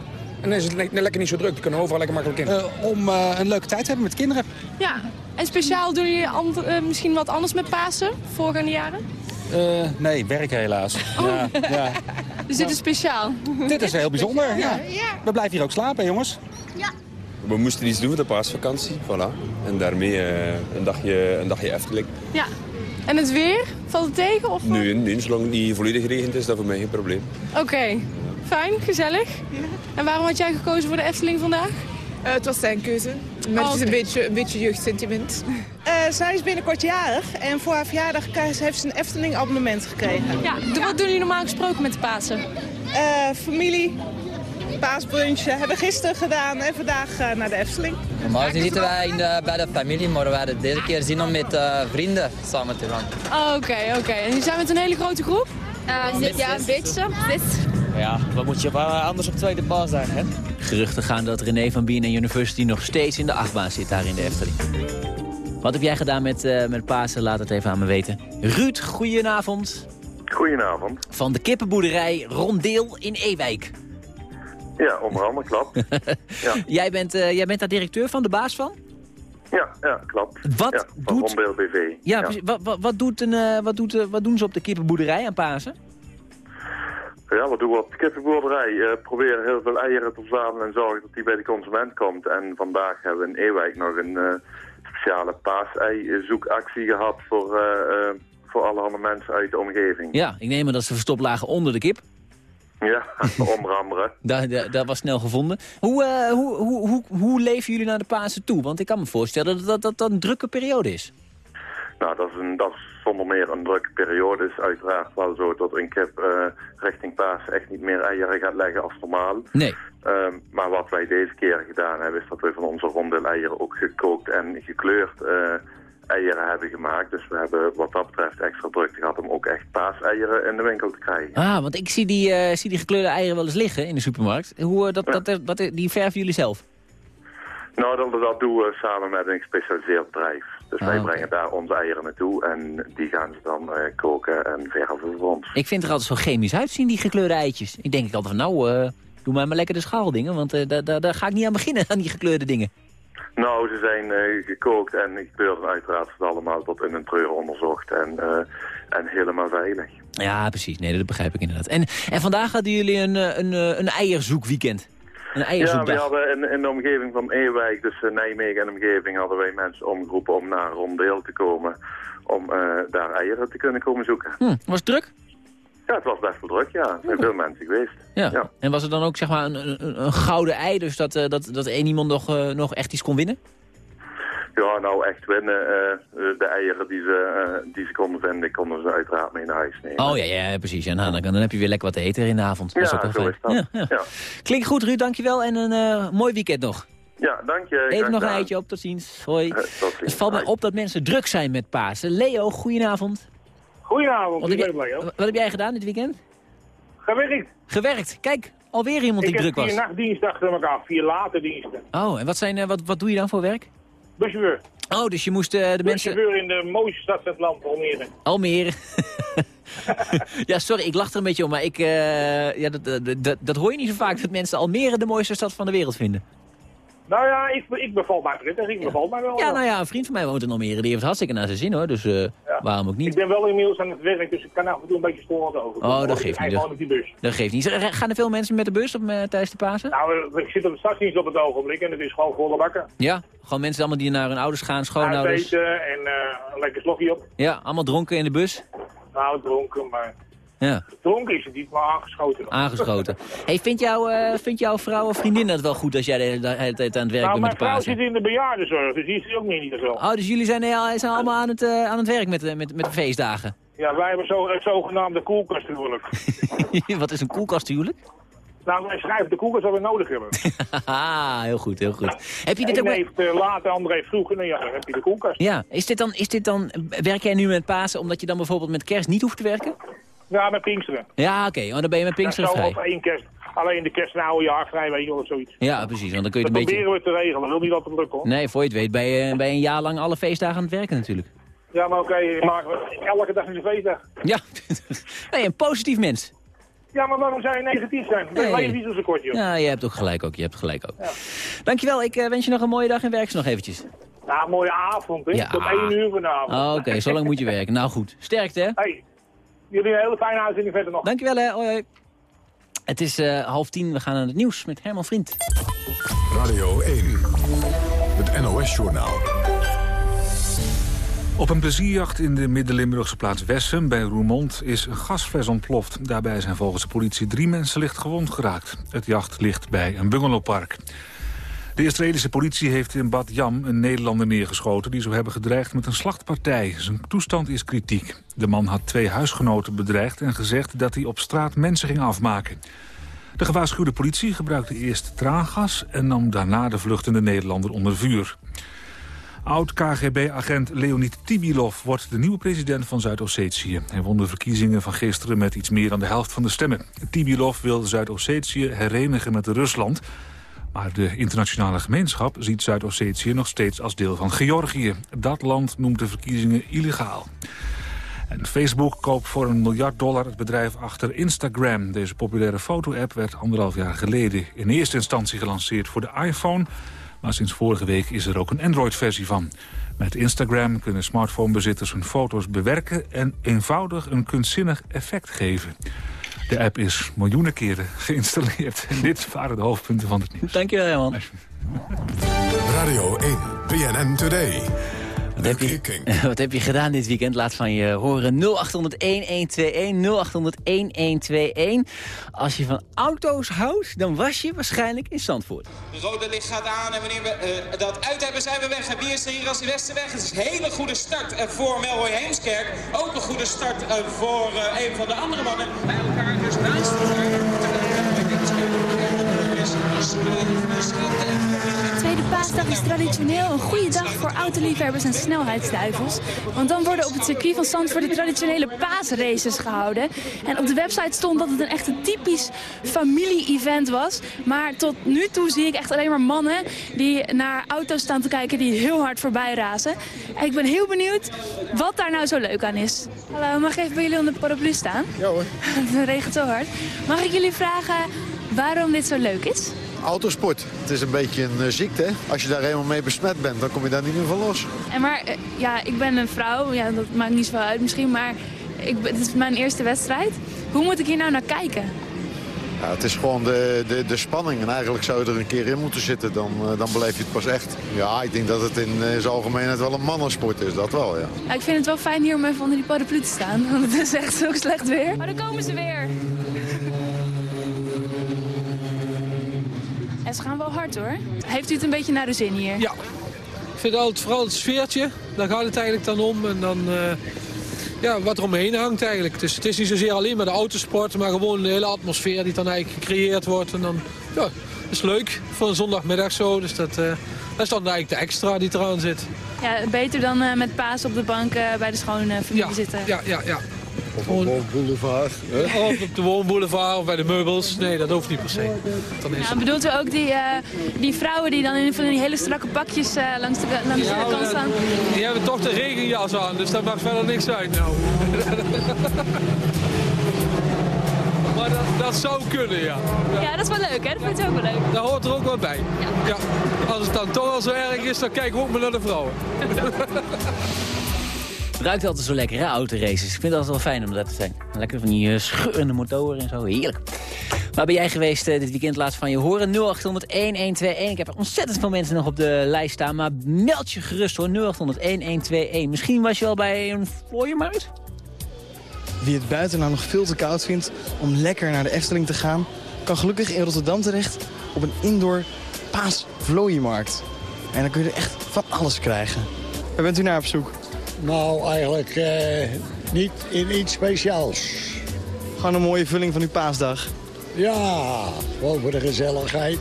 En dan is het le lekker niet zo druk. Die kunnen overal lekker makkelijk in. Uh, om uh, een leuke tijd te hebben met kinderen. Ja, en speciaal doen jullie misschien wat anders met Pasen, voorgaande jaren? nee, werken helaas. Oh. Ja, ja. (laughs) Dus dit is speciaal? Dit is heel bijzonder, ja. We blijven hier ook slapen, jongens. Ja. We moesten iets doen voor de paasvakantie, voilà. En daarmee een, dagje, een dagje Efteling. Ja. En het weer? Valt het tegen? Of... Nee, nee, zolang het niet volledig geregend is, dat voor mij geen probleem. Oké. Fijn, gezellig. Ja. En waarom had jij gekozen voor de Efteling vandaag? Uh, het was zijn keuze. Maar oh, het is een beetje, een beetje jeugdsentiment. Uh, zij is binnenkort jarig en voor haar verjaardag heeft ze een Efteling abonnement gekregen. Ja, wat doen jullie normaal gesproken met de Pasen? Uh, familie, paasbrunch hebben we gisteren gedaan en vandaag naar de Efteling. Normaal zitten wij in de, bij de familie, maar we hadden deze keer zin om met vrienden samen te gaan. Oh, oké, oké. Okay. En jullie zijn met een hele grote groep? ja, een beetje. Ja, wat moet je anders op tweede paasdag, hè? Geruchten gaan dat René van Bien University nog steeds in de achtbaan zit daar in de Efteling. Wat heb jij gedaan met, uh, met Pasen? Laat het even aan me weten. Ruud, goedenavond. Goedenavond. Van de kippenboerderij Rondeel in Ewijk. Ja, onder andere, klopt. (laughs) ja. jij, bent, uh, jij bent daar directeur van, de baas van? Ja, ja klopt. Wat ja, doet... Rondeel BV. Ja, ja. Wat, wat, wat, doet een, uh, wat, doet, wat doen ze op de kippenboerderij aan Pasen? Ja, wat doen we op de kippenboerderij? Uh, proberen heel veel eieren te verzamelen en zorgen dat die bij de consument komt. En vandaag hebben we in Ewijk nog een uh, speciale paasei-zoekactie gehad voor, uh, voor allerhande mensen uit de omgeving. Ja, ik neem aan dat ze verstopt lagen onder de kip. Ja, (laughs) onder andere. dat, dat, was snel gevonden. Hoe, hoe, hoe, hoe, hoe leven jullie naar de Pasen toe? Want ik kan me voorstellen dat dat, dat een drukke periode is. Nou, dat is, een, dat is zonder meer een drukke periode. is uiteraard wel zo dat een kip uh, richting paas echt niet meer eieren gaat leggen als normaal. Nee. Um, maar wat wij deze keer gedaan hebben, is dat we van onze ronde eieren ook gekookt en gekleurd uh, eieren hebben gemaakt. Dus we hebben wat dat betreft extra druk gehad om ook echt paaseieren in de winkel te krijgen. Ah, want ik zie die, uh, zie die gekleurde eieren wel eens liggen in de supermarkt. Hoe, dat, ja. dat, dat, die verven jullie zelf? Nou, dat, dat doen we samen met een gespecialiseerd bedrijf. Dus wij brengen daar onze eieren naartoe en die gaan ze dan uh, koken en verven voor ons. Ik vind er altijd zo chemisch uitzien, die gekleurde eitjes. Ik denk altijd van nou, uh, doe maar maar lekker de schaaldingen, want uh, daar, daar ga ik niet aan beginnen, (laughs) aan die gekleurde dingen. Nou, ze zijn gekookt en gekleurd en uiteraard is allemaal tot in een treur onderzocht en, en helemaal veilig. Ja, precies. Nee, dat begrijp ik inderdaad. En, en vandaag hadden jullie een, een, een eierzoekweekend. Een ja, we hadden in, in, de omgeving van Ewijk, dus Nijmegen en omgeving, hadden wij mensen omgeroepen om naar Rondeel te komen. Om uh, daar eieren te kunnen komen zoeken. Hm, was het druk? Ja, het was best wel druk, ja. Er zijn veel mensen geweest. Ja. ja. En was er dan ook zeg maar een, een, een gouden ei, dus dat, uh, dat, dat één iemand nog, uh, nog echt iets kon winnen? Ja, nou echt winnen. Uh, de eieren die ze, uh, die ze konden vinden, konden ze uiteraard mee naar huis nemen. Oh ja, ja precies. En dan, dan heb je weer lekker wat te eten in de avond. Ja, dat is zo is dat. Ja, ja. Ja. Klinkt goed, Ruud. Dankjewel. En een uh, mooi weekend nog. Ja, dank je. Even nog een eitje op. Tot ziens. Hoi. tot ziens. Het valt mij op dat mensen druk zijn met Pasen. Leo, goedenavond. Goedenavond. Wat heb, jij, wat heb jij gedaan dit weekend? Gewerkt. Gewerkt. Kijk, alweer iemand die druk was. Ik heb vier nachtdiensten achter elkaar. Vier late diensten. Oh, en wat, zijn, wat, wat doe je dan voor werk? Buschauffeur. Oh, dus je moest uh, de mensen... Buschauffeur in de mooiste stad van het land, Almere. Almere. (laughs) ja, sorry, ik lach er een beetje om, maar ik, uh, ja, dat, dat, dat, hoor je niet zo vaak, dat mensen Almere de mooiste stad van de wereld vinden. Nou ja, ik, ik beval mij prettig, ik beval mij wel. Ja, nou ja, een vriend van mij woont in Almere, die heeft hartstikke naar zijn zin hoor, dus uh, ja. waarom ook niet. Ik ben wel inmiddels aan het werk, dus ik kan af en toe een beetje storend over. Oh, dat geeft niet. Dat, die bus. dat geeft niet. Gaan er veel mensen met de bus op, uh, tijdens de Pasen? Nou, ik zit op de stadsdienst op het ogenblik en het is gewoon volle bakken. Ja, gewoon mensen allemaal die naar hun ouders gaan, schoonouders. Eten en uh, een lekker slokje op. Ja, allemaal dronken in de bus? Nou, dronken, maar... Ja. Dronken is het niet, maar aangeschoten. Aangeschoten. hey, vindt, jou, uh, vindt jouw vrouw of vriendin dat wel goed als jij de hele tijd aan het werk nou, bent met de mijn vrouw zit in de bejaardenzorg, dus die is ook niet zo. Oh, dus jullie zijn, zijn allemaal aan het, uh, aan het werk met, met, met de feestdagen? Ja, wij hebben zo, het zogenaamde koelkasthuwelijk. (laughs) Wat is een koelkasthuwelijk? nou, wij schrijven de koelkast wat we nodig hebben. (laughs) Haha, heel goed, heel goed. Heb je dit ook... heeft uh, later, heeft vroeger. Nou ja, dan heb je de koelkast. Ja, is dit, dan, is dit dan... Werk jij nu met Pasen omdat je dan bijvoorbeeld met kerst niet hoeft te werken? Ja, met Pinksteren. Ja, oké. Oh, dan ben je met Pinksteren vrij. Of één kerst. Alleen de kerst en oude jaar vrij, weet je wel, of zoiets. Ja, precies. Want dan kun je Dat het een beetje... proberen we te regelen. Wil niet altijd lukken, hoor. Nee, voor je het weet ben je, ben je een jaar lang alle feestdagen aan het werken natuurlijk. Ja, maar oké, maar elke dag is een feestdag. Ja, (laughs) nee, een positief mens. Ja, maar waarom zou je negatief zijn? Nee. Nee. niet zo zo kort, joh. Ja, je hebt ook gelijk ook. Je hebt gelijk ook. Dankjewel. Ik eh, wens je nog een mooie dag en werk ze nog eventjes. Nou, mooie avond, hè. Ja. Tot één uur vanavond. Oh, Oké, zo lang moet je werken. Nou goed. Sterkte, hè? Hey, jullie een hele fijne uitzending verder nog. Dankjewel, hè. Hoi, hoi. Het is eh, half tien. We gaan naar het nieuws met Herman Vriend. Radio 1, het NOS-journaal. Op een plezierjacht in de Midden-Limburgse plaats Wessem bij Roermond is een gasfles ontploft. Daarbij zijn volgens de politie drie mensen licht gewond geraakt. Het jacht ligt bij een bungalowpark. De Israëlische politie heeft in Bad Yam een Nederlander neergeschoten... die zou hebben gedreigd met een slachtpartij. Zijn toestand is kritiek. De man had twee huisgenoten bedreigd en gezegd dat hij op straat mensen ging afmaken. De gewaarschuwde politie gebruikte eerst traangas... en nam daarna de vluchtende Nederlander onder vuur. Oud-KGB-agent Leonid Tibilov wordt de nieuwe president van Zuid-Ossetië. Hij won de verkiezingen van gisteren met iets meer dan de helft van de stemmen. Tibilov wil Zuid-Ossetië herenigen met Rusland... Maar de internationale gemeenschap ziet Zuid-Ossetië nog steeds als deel van Georgië. Dat land noemt de verkiezingen illegaal. En Facebook koopt voor een miljard dollar het bedrijf achter Instagram. Deze populaire foto-app werd anderhalf jaar geleden in eerste instantie gelanceerd voor de iPhone. Maar sinds vorige week is er ook een Android-versie van. Met Instagram kunnen smartphonebezitters hun foto's bewerken... en eenvoudig een kunstzinnig effect geven. De app is miljoenen keren geïnstalleerd. En dit waren de hoofdpunten van het nieuws. Dankjewel, Herman. Radio 1, BNN Today. Wat heb, je, wat heb je gedaan dit weekend? Laat van je horen 0800-1121, 0800-1121. Als je van auto's houdt, dan was je waarschijnlijk in Zandvoort. Het rode licht gaat aan en wanneer we eh, dat uit hebben zijn we weg. En wie is er hier als de Westenweg? Het is een hele goede start eh, voor Melroy Heemskerk. Ook een goede start eh, voor eh, een van de andere mannen. Bij elkaar dus naast elkaar. Tweede paasdag is traditioneel een goede dag voor autoliefhebbers en snelheidsduivels. Want dan worden op het circuit van Zandvoort de traditionele paasraces gehouden. En op de website stond dat het een echt een typisch familie-event was. Maar tot nu toe zie ik echt alleen maar mannen die naar auto's staan te kijken die heel hard voorbij razen. En ik ben heel benieuwd wat daar nou zo leuk aan is. Hallo, mag ik even bij jullie onder de paraplu staan? Ja hoor. (laughs) Het regent zo hard. Mag ik jullie vragen waarom dit zo leuk is? Autosport. Het is een beetje een eh, ziekte. Als je daar helemaal mee besmet bent, dan kom je daar niet meer van los. En maar, eh, ja, ik ben een vrouw. Ja, dat maakt niet zoveel uit misschien. Maar ik, het is mijn eerste wedstrijd. Hoe moet ik hier nou naar kijken? Ja, het is gewoon de, de, de spanning. En eigenlijk zou je er een keer in moeten zitten. Dan, eh, dan beleef je het pas echt. Ja, ik denk dat het in eh, zijn algemeenheid wel een mannensport is. Dat wel, ja. Ja, ik vind het wel fijn hier om even onder die paraplu te staan. (laughs) Want het is echt zo slecht weer. Maar dan komen ze weer. En ze gaan wel hard hoor. Heeft u het een beetje naar de zin hier? Ja. Ik vind altijd vooral het sfeertje, daar gaat het eigenlijk dan om. En dan eh, ja, wat er omheen hangt eigenlijk. Dus het is niet zozeer alleen maar de autosport, maar gewoon de hele atmosfeer die dan eigenlijk gecreëerd wordt. En dan, ja, dat is leuk voor een zondagmiddag zo. Dus dat, eh, dat is dan eigenlijk de extra die eraan zit. Ja, beter dan eh, met paas op de bank bij de schone familie zitten. Ja, ja, ja. Of op de boulevard. Of op de woonboulevard of bij de meubels. Nee, dat hoeft niet per se. Dan is Ja, bedoelt u ook die, eh, die vrouwen die dan in van die hele strakke pakjes eh, langs de, langs de kant staan? die hebben toch de regenjas aan, dus dat maakt verder niks uit nou. (laughs) maar dat, dat zou kunnen, ja. Ja, dat is wel leuk hè? Dat vind ik ook wel leuk. Daar hoort er ook wel bij. Ja. Als het dan toch al zo erg is, dan kijken we ook maar naar de vrouwen. (laughs) Het ruikt altijd zo lekker, hè, autoraces. Ik vind het altijd wel fijn om dat te zijn. Lekker van die eh, scheurende motoren en zo. Heerlijk. Waar ben jij geweest eh, dit weekend? Laat van je horen. 0800-1121. Ik heb er ontzettend veel mensen nog op de lijst staan. Maar meld je gerust hoor. 0800-1121. Misschien was je al bij een vlooienmarkt? Wie het buiten nog veel te koud vindt om lekker naar de Efteling te gaan... kan gelukkig in Rotterdam terecht op een indoor paasvlooienmarkt. En dan kun je er echt van alles krijgen. Waar bent u naar op zoek? Nou, eigenlijk eh, niet in iets speciaals. Gewoon een mooie vulling van uw paasdag. Ja, gewoon voor de gezelligheid.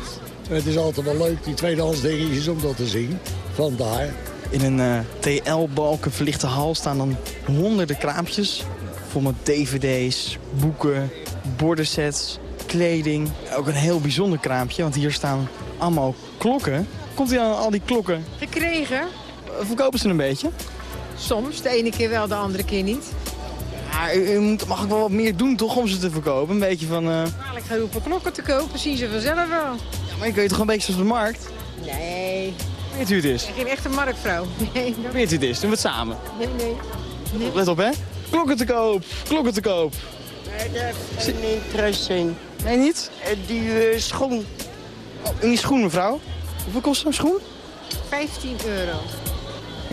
Het is altijd wel leuk, die tweedehands dingetjes, om dat te zien. Vandaar. In een eh, TL-balken verlichte hal staan dan honderden kraampjes. Vol met dvd's, boeken, bordensets, kleding. Ook een heel bijzonder kraampje, want hier staan allemaal klokken. Komt u aan al die klokken? Gekregen. Verkopen ze een beetje? Soms, de ene keer wel, de andere keer niet. Ja, u, u moet, mag ook wel wat meer doen toch om ze te verkopen? Een beetje van... eh, Maar ik ga hoeveel knokken te kopen, zien ze vanzelf wel. Ja, maar ik weet toch een beetje zoals de markt? Nee, Weet u het is? ik ben geen echte marktvrouw. Nee, dat... (laughs) Weet u het is? Doen we het samen. nee, nee. nee. Let op, hè? Klokken te koop! Klokken te koop! Daar heb ik geen interesse in. Nee, niet? Die eh, schoen. Oh, in die schoen, mevrouw. Hoeveel kost zo'n schoen? 15 euro.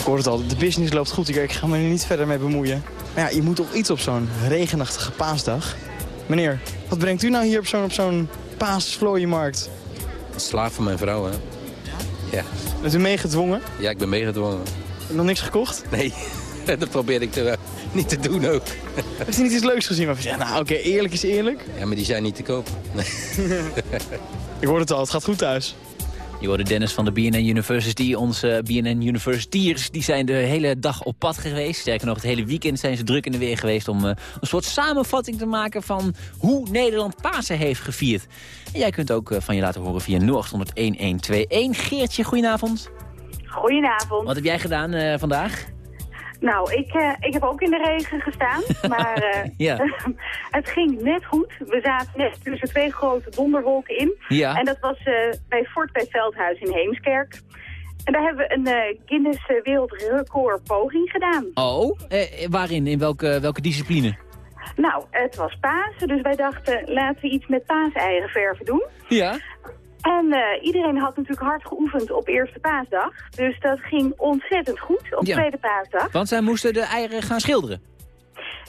Ik hoor het al, de business loopt goed. Ik, ga me er niet verder mee bemoeien. Maar ja, je moet toch iets op zo'n regenachtige paasdag? Meneer, wat brengt u nou hier op zo'n zo'n paasvlooienmarkt? Slaaf van mijn vrouw, hè? Ja. Bent u meegedwongen? Ja, ik ben meegedwongen. Nog niks gekocht? Nee, (laughs) dat probeer ik te, eh, niet te doen ook. Heeft u niet iets leuks gezien? Maar ja, nou oké, eerlijk is eerlijk. Ja, maar die zijn niet te koop. Nee. (laughs) (laughs) Ik hoor het al, het gaat goed thuis. Je hoorde Dennis van de BNN University. Onze BNN Universitiers die zijn de hele dag op pad geweest. Sterker nog, het hele weekend zijn ze druk in de weer geweest... om eh, een soort samenvatting te maken van hoe Nederland Pasen heeft gevierd. En jij kunt ook eh, van je laten horen via 0800-1121. Geertje, goedenavond. Goedenavond. Wat heb jij gedaan eh, vandaag? Nou, ik, eh, ik heb ook in de regen gestaan, (laughs) maar eh, Ja. (laughs) het ging net goed. We zaten net tussen twee grote donderwolken in. Ja. En dat was eh, bij Fort bij Veldhuis in Heemskerk. En daar hebben we een Guinness Wereldrecord poging gedaan. Oh, eh, waarin? In welke, welke discipline? Nou, het was Pasen, dus wij dachten laten we iets met paaseieren verven doen. Ja. En eh, iedereen had natuurlijk hard geoefend op eerste paasdag. Dus dat ging ontzettend goed op Ja. tweede paasdag. Want zij moesten de eieren gaan schilderen.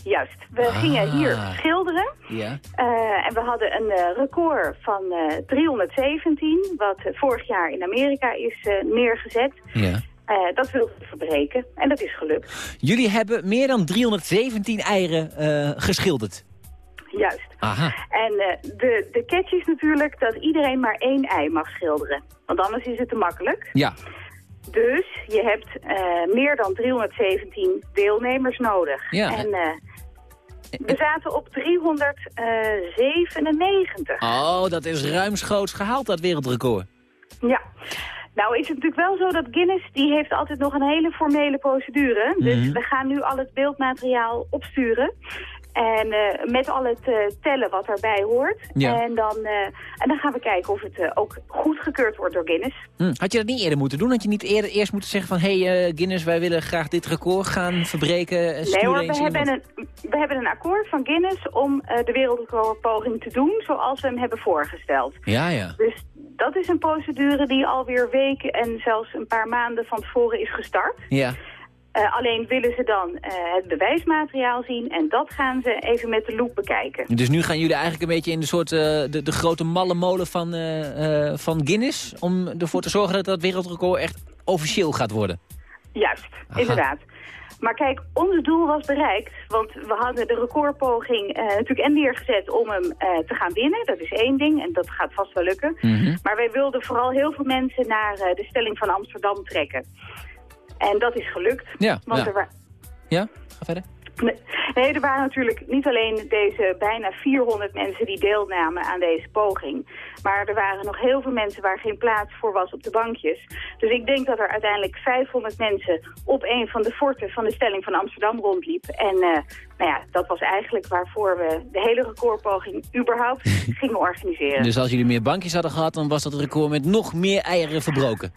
Juist, we Ah. gingen hier schilderen. Ja. Eh, en we hadden een eh, record van eh, 317, wat vorig jaar in Amerika is neergezet. ja. Dat wilden we verbreken en dat is gelukt. Jullie hebben meer dan 317 eieren geschilderd. Juist. Aha. En eh, de, de catch is natuurlijk dat iedereen maar één ei mag schilderen. Want anders is het te makkelijk. Ja. Dus je hebt eh, meer dan 317 deelnemers nodig. Ja. En eh, we zaten op 397. Oh, dat is ruimschoots gehaald, dat wereldrecord. Ja. Nou is het natuurlijk wel zo dat Guinness, die heeft altijd nog een hele formele procedure. Dus Mhm. we gaan nu al het beeldmateriaal opsturen. En eh, met al het eh, tellen wat daarbij hoort. Ja. En, dan, eh, en dan gaan we kijken of het ook goedgekeurd wordt door Guinness. Hm. Had je dat niet eerder moeten doen? Had je niet eerder, eerst moeten zeggen van... hé hey, Guinness, wij willen graag dit record gaan verbreken. Nee hoor, we hebben, een, we hebben een akkoord van Guinness om de wereldrecordpoging te doen zoals we hem hebben voorgesteld. Ja, ja. Dus dat is een procedure die alweer weken en zelfs een paar maanden van tevoren is gestart. Ja. Eh, alleen willen ze dan eh, het bewijsmateriaal zien en dat gaan ze even met de loep bekijken. Dus nu gaan jullie eigenlijk een beetje in de soort... eh, de, de grote malle molen van, van Guinness... om ervoor te zorgen dat dat wereldrecord echt officieel gaat worden. Juist, Aha. inderdaad. Maar kijk, ons doel was bereikt, want we hadden de recordpoging natuurlijk en neergezet om hem te gaan winnen. Dat is één ding en dat gaat vast wel lukken. Mhm. Maar wij wilden vooral heel veel mensen naar de stelling van Amsterdam trekken. En dat is gelukt. Ja, Want ja. er wa- Ja, ga verder. Nee, nee, er waren natuurlijk niet alleen deze bijna 400 mensen die deelnamen aan deze poging. Maar er waren nog heel veel mensen waar geen plaats voor was op de bankjes. Dus ik denk dat er uiteindelijk 500 mensen op een van de forten van de stelling van Amsterdam rondliep. En eh, nou ja, dat was eigenlijk waarvoor we de hele recordpoging überhaupt (laughs) gingen organiseren. Dus als jullie meer bankjes hadden gehad... dan was dat record met nog meer eieren verbroken.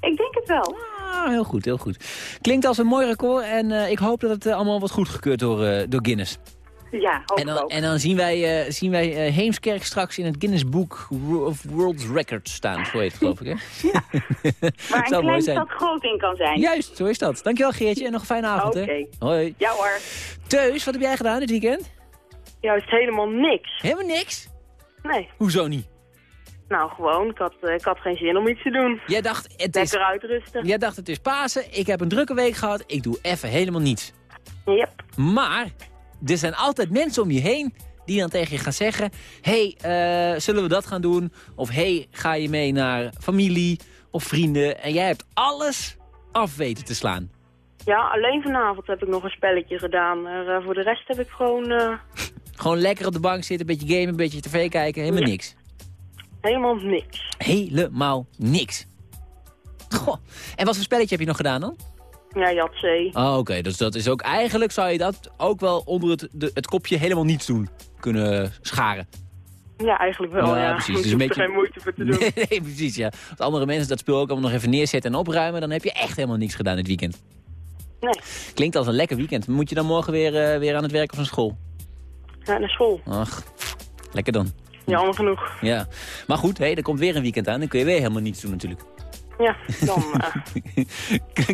Ik denk het wel. Ah, heel goed, heel goed. Klinkt als een mooi record en eh, ik hoop dat het eh, allemaal wordt goedgekeurd door, eh, door Guinness. Ja, hoop En ik dan, ook. en dan zien wij, eh, zien wij Heemskerk straks in het Guinness Book of World Records staan. Zo heet het geloof ik, hè? (laughs) Waar (laughs) een Zou mooi klein zijn. stad groot in kan zijn. Juist, zo is dat. Dankjewel Geertje en nog een fijne avond, Oké. hè? Hoi. Ja hoor. Teus, wat heb jij gedaan dit weekend? Juist helemaal niks. Helemaal niks? Nee. Hoezo niet? Nou, gewoon. Ik had, eh, ik had geen zin om iets te doen. Jij dacht, het is... Lekker uitrusten. Jij dacht, het is Pasen, ik heb een drukke week gehad, ik doe even helemaal niets. Yep. Maar er zijn altijd mensen om je heen die dan tegen je gaan zeggen... hey, eh, zullen we dat gaan doen? Of hey, ga je mee naar familie of vrienden? En jij hebt alles af weten te slaan. Ja, alleen vanavond heb ik nog een spelletje gedaan. Maar eh, voor de rest heb ik gewoon (laughs) Gewoon lekker op de bank zitten, een beetje gamen, een beetje tv kijken, helemaal Ja. niks. Helemaal niks. Helemaal niks. Goh. En wat voor spelletje heb je nog gedaan dan? Ja, Jatzee. Oh, oké. Dus dat is ook eigenlijk, zou je dat ook wel onder het, de, het kopje helemaal niets doen kunnen scharen. Ja, eigenlijk wel, ja. precies. Ik Dus een beetje... er geen moeite voor te (laughs) doen. Nee, nee, precies, ja. Als andere mensen dat spul ook allemaal nog even neerzetten en opruimen... dan heb je echt helemaal niks gedaan dit weekend. Nee. Klinkt als een lekker weekend. Moet je dan morgen weer, eh, weer aan het werk of naar school? Ja, naar school. Ach, lekker dan. Jammer genoeg. Ja. Maar goed, hey, er komt weer een weekend aan. Dan kun je weer helemaal niets doen natuurlijk. Ja, dan (laughs) eh,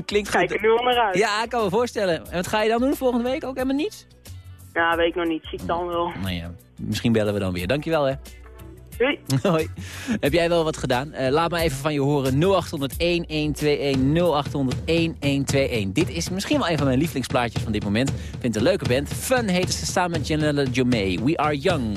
Klinkt kijk goed. ik nu al naar uit. Ja, ik kan me voorstellen. En wat ga je dan doen volgende week? Ook helemaal niets? Ja, weet ik nog niet. Zie ik dan wel. Nou ja, misschien bellen we dan weer. Dankjewel hè. Doei. (laughs) Hoi. Heb jij wel wat gedaan? Eh, laat me even van je horen. 0800-1121. 0800-1121. Dit is misschien wel een van mijn lievelingsplaatjes van dit moment. Ik vind het een leuke band. Fun heet ze samen met Janelle Jomé. We are young.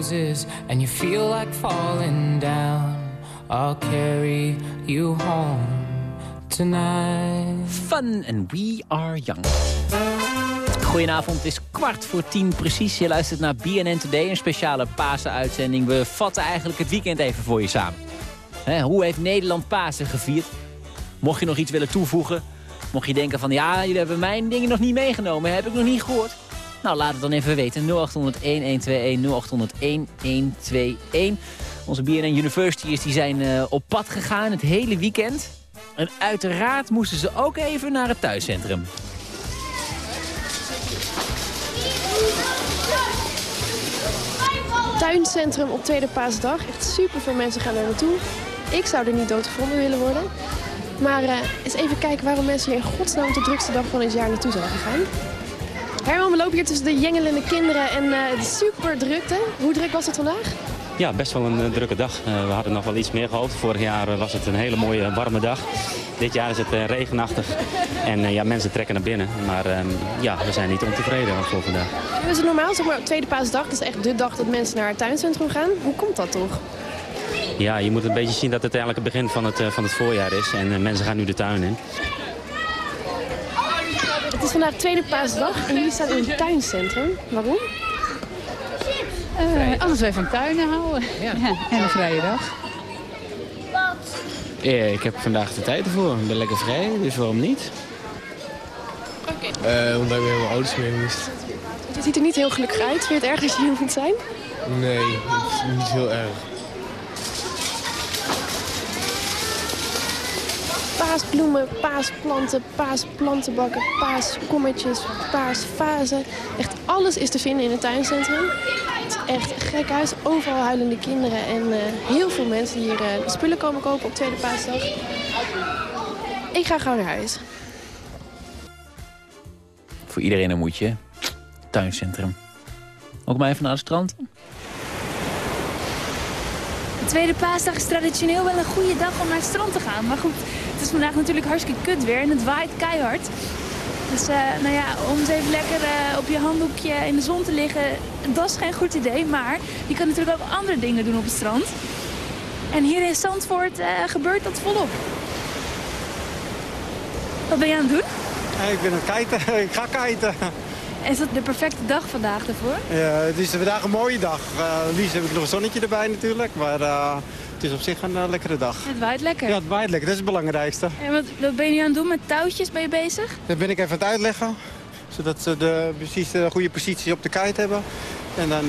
Bar closes and you feel like falling down, I'll carry you home tonight. Fun and we are young. Goedenavond, het is kwart voor tien precies. Je luistert naar BNN Today, een speciale Pasen-uitzending. We vatten eigenlijk het weekend even voor je samen. Hoe heeft Nederland Pasen gevierd? Mocht je nog iets willen toevoegen, mocht je denken van... ja, jullie hebben mijn dingen nog niet meegenomen, heb ik nog niet gehoord. Nou, laat het dan even weten. 0800-1121, 0800-1121. Onze BNN Universities die zijn eh, op pad gegaan het hele weekend. En uiteraard moesten ze ook even naar het thuiscentrum. Tuincentrum op Tweede Paasdag. Echt super veel mensen gaan er naartoe. Ik zou er niet doodgevonden willen worden. Maar eh, eens even kijken waarom mensen hier in godsnaam de drukste dag van het jaar naartoe zijn gegaan. Herman, we lopen hier tussen de jengelende kinderen en eh, de super drukte. Hoe druk was het vandaag? Ja, best wel een eh, drukke dag. Eh, we hadden nog wel iets meer gehoopt. Vorig jaar was het een hele mooie warme dag. Dit jaar is het regenachtig. En ja, mensen trekken naar binnen. Maar ehm, ja, we zijn niet ontevreden voor vandaag. Is het normaal, zeg maar, op Tweede Paasdag, dat is echt de dag dat mensen naar het tuincentrum gaan. Hoe komt dat toch? Ja, je moet een beetje zien dat het eigenlijk het begin van het, van het voorjaar is. En mensen gaan nu de tuin in. Het is vandaag Tweede Paasdag en jullie staan in het tuincentrum. Waarom? Eh, anders wij van tuinen houden. Ja. En een vrije dag. Ja, ik heb vandaag de tijd ervoor. Ik ben lekker vrij, dus waarom niet? Oké. omdat ik met mijn ouders mee moest. Het ziet er niet heel gelukkig uit. Vind je het erg dat je hier moet zijn? Nee, het is niet heel erg. Paasbloemen, paasplanten, paasplantenbakken, paaskommetjes, paasvazen. Echt alles is te vinden in het tuincentrum. Het is echt gek huis. Overal huilende kinderen en eh, heel veel mensen die hier eh, spullen komen kopen op Tweede Paasdag. Ik ga gauw naar huis. Voor iedereen een moedje. Tuincentrum. Ook maar even naar het strand. De tweede paasdag is traditioneel wel een goede dag om naar het strand te gaan. Maar goed, het is vandaag natuurlijk hartstikke kut weer en het waait keihard. Dus eh, nou ja, om eens even lekker eh, op je handdoekje in de zon te liggen, dat is geen goed idee. Maar je kan natuurlijk ook andere dingen doen op het strand. En hier in Zandvoort eh, gebeurt dat volop. Wat ben je aan het doen? Ik ben aan het kiten. (laughs) Ik ga kiten. Is dat de perfecte dag vandaag ervoor? Ja, het is vandaag een mooie dag. Uh, liefst heb ik nog een zonnetje erbij natuurlijk. Maar uh, het is op zich een uh, lekkere dag. Het waait lekker. Ja, het waait lekker. Dat is het belangrijkste. En wat, wat ben je nu aan het doen met touwtjes? Ben je bezig? Dat ben ik even aan het uitleggen. Zodat ze de, precies de goede positie op de kite hebben. En dan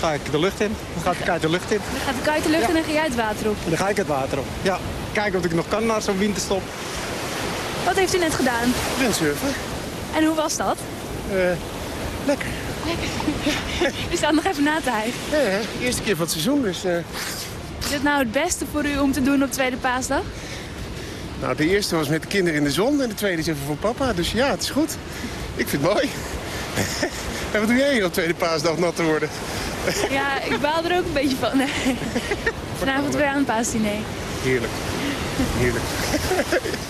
ga ik de lucht in. Dan gaat de kite de lucht in. Dan gaat de kite de lucht ja. in en ga jij het water op? En dan ga ik het water op. Ja, kijken of ik nog kan naar zo'n winterstop. Wat heeft u net gedaan? Windsurfen. En hoe was dat? Lekker. Lekker. (laughs) u staat nog even na te hijgen. Ja, ja, eerste keer van het seizoen, dus... Uh... Is dit nou het beste voor u om te doen op Tweede Paasdag? Nou, de eerste was met de kinderen in de zon en de tweede is even voor papa. Dus ja, het is goed. Ik vind het mooi. (laughs) en wat doe jij hier op Tweede Paasdag nat te worden? (laughs) ja, ik baal er ook een beetje van. Nee. Vanavond weer aan het paasdiner. Heerlijk. Heerlijk.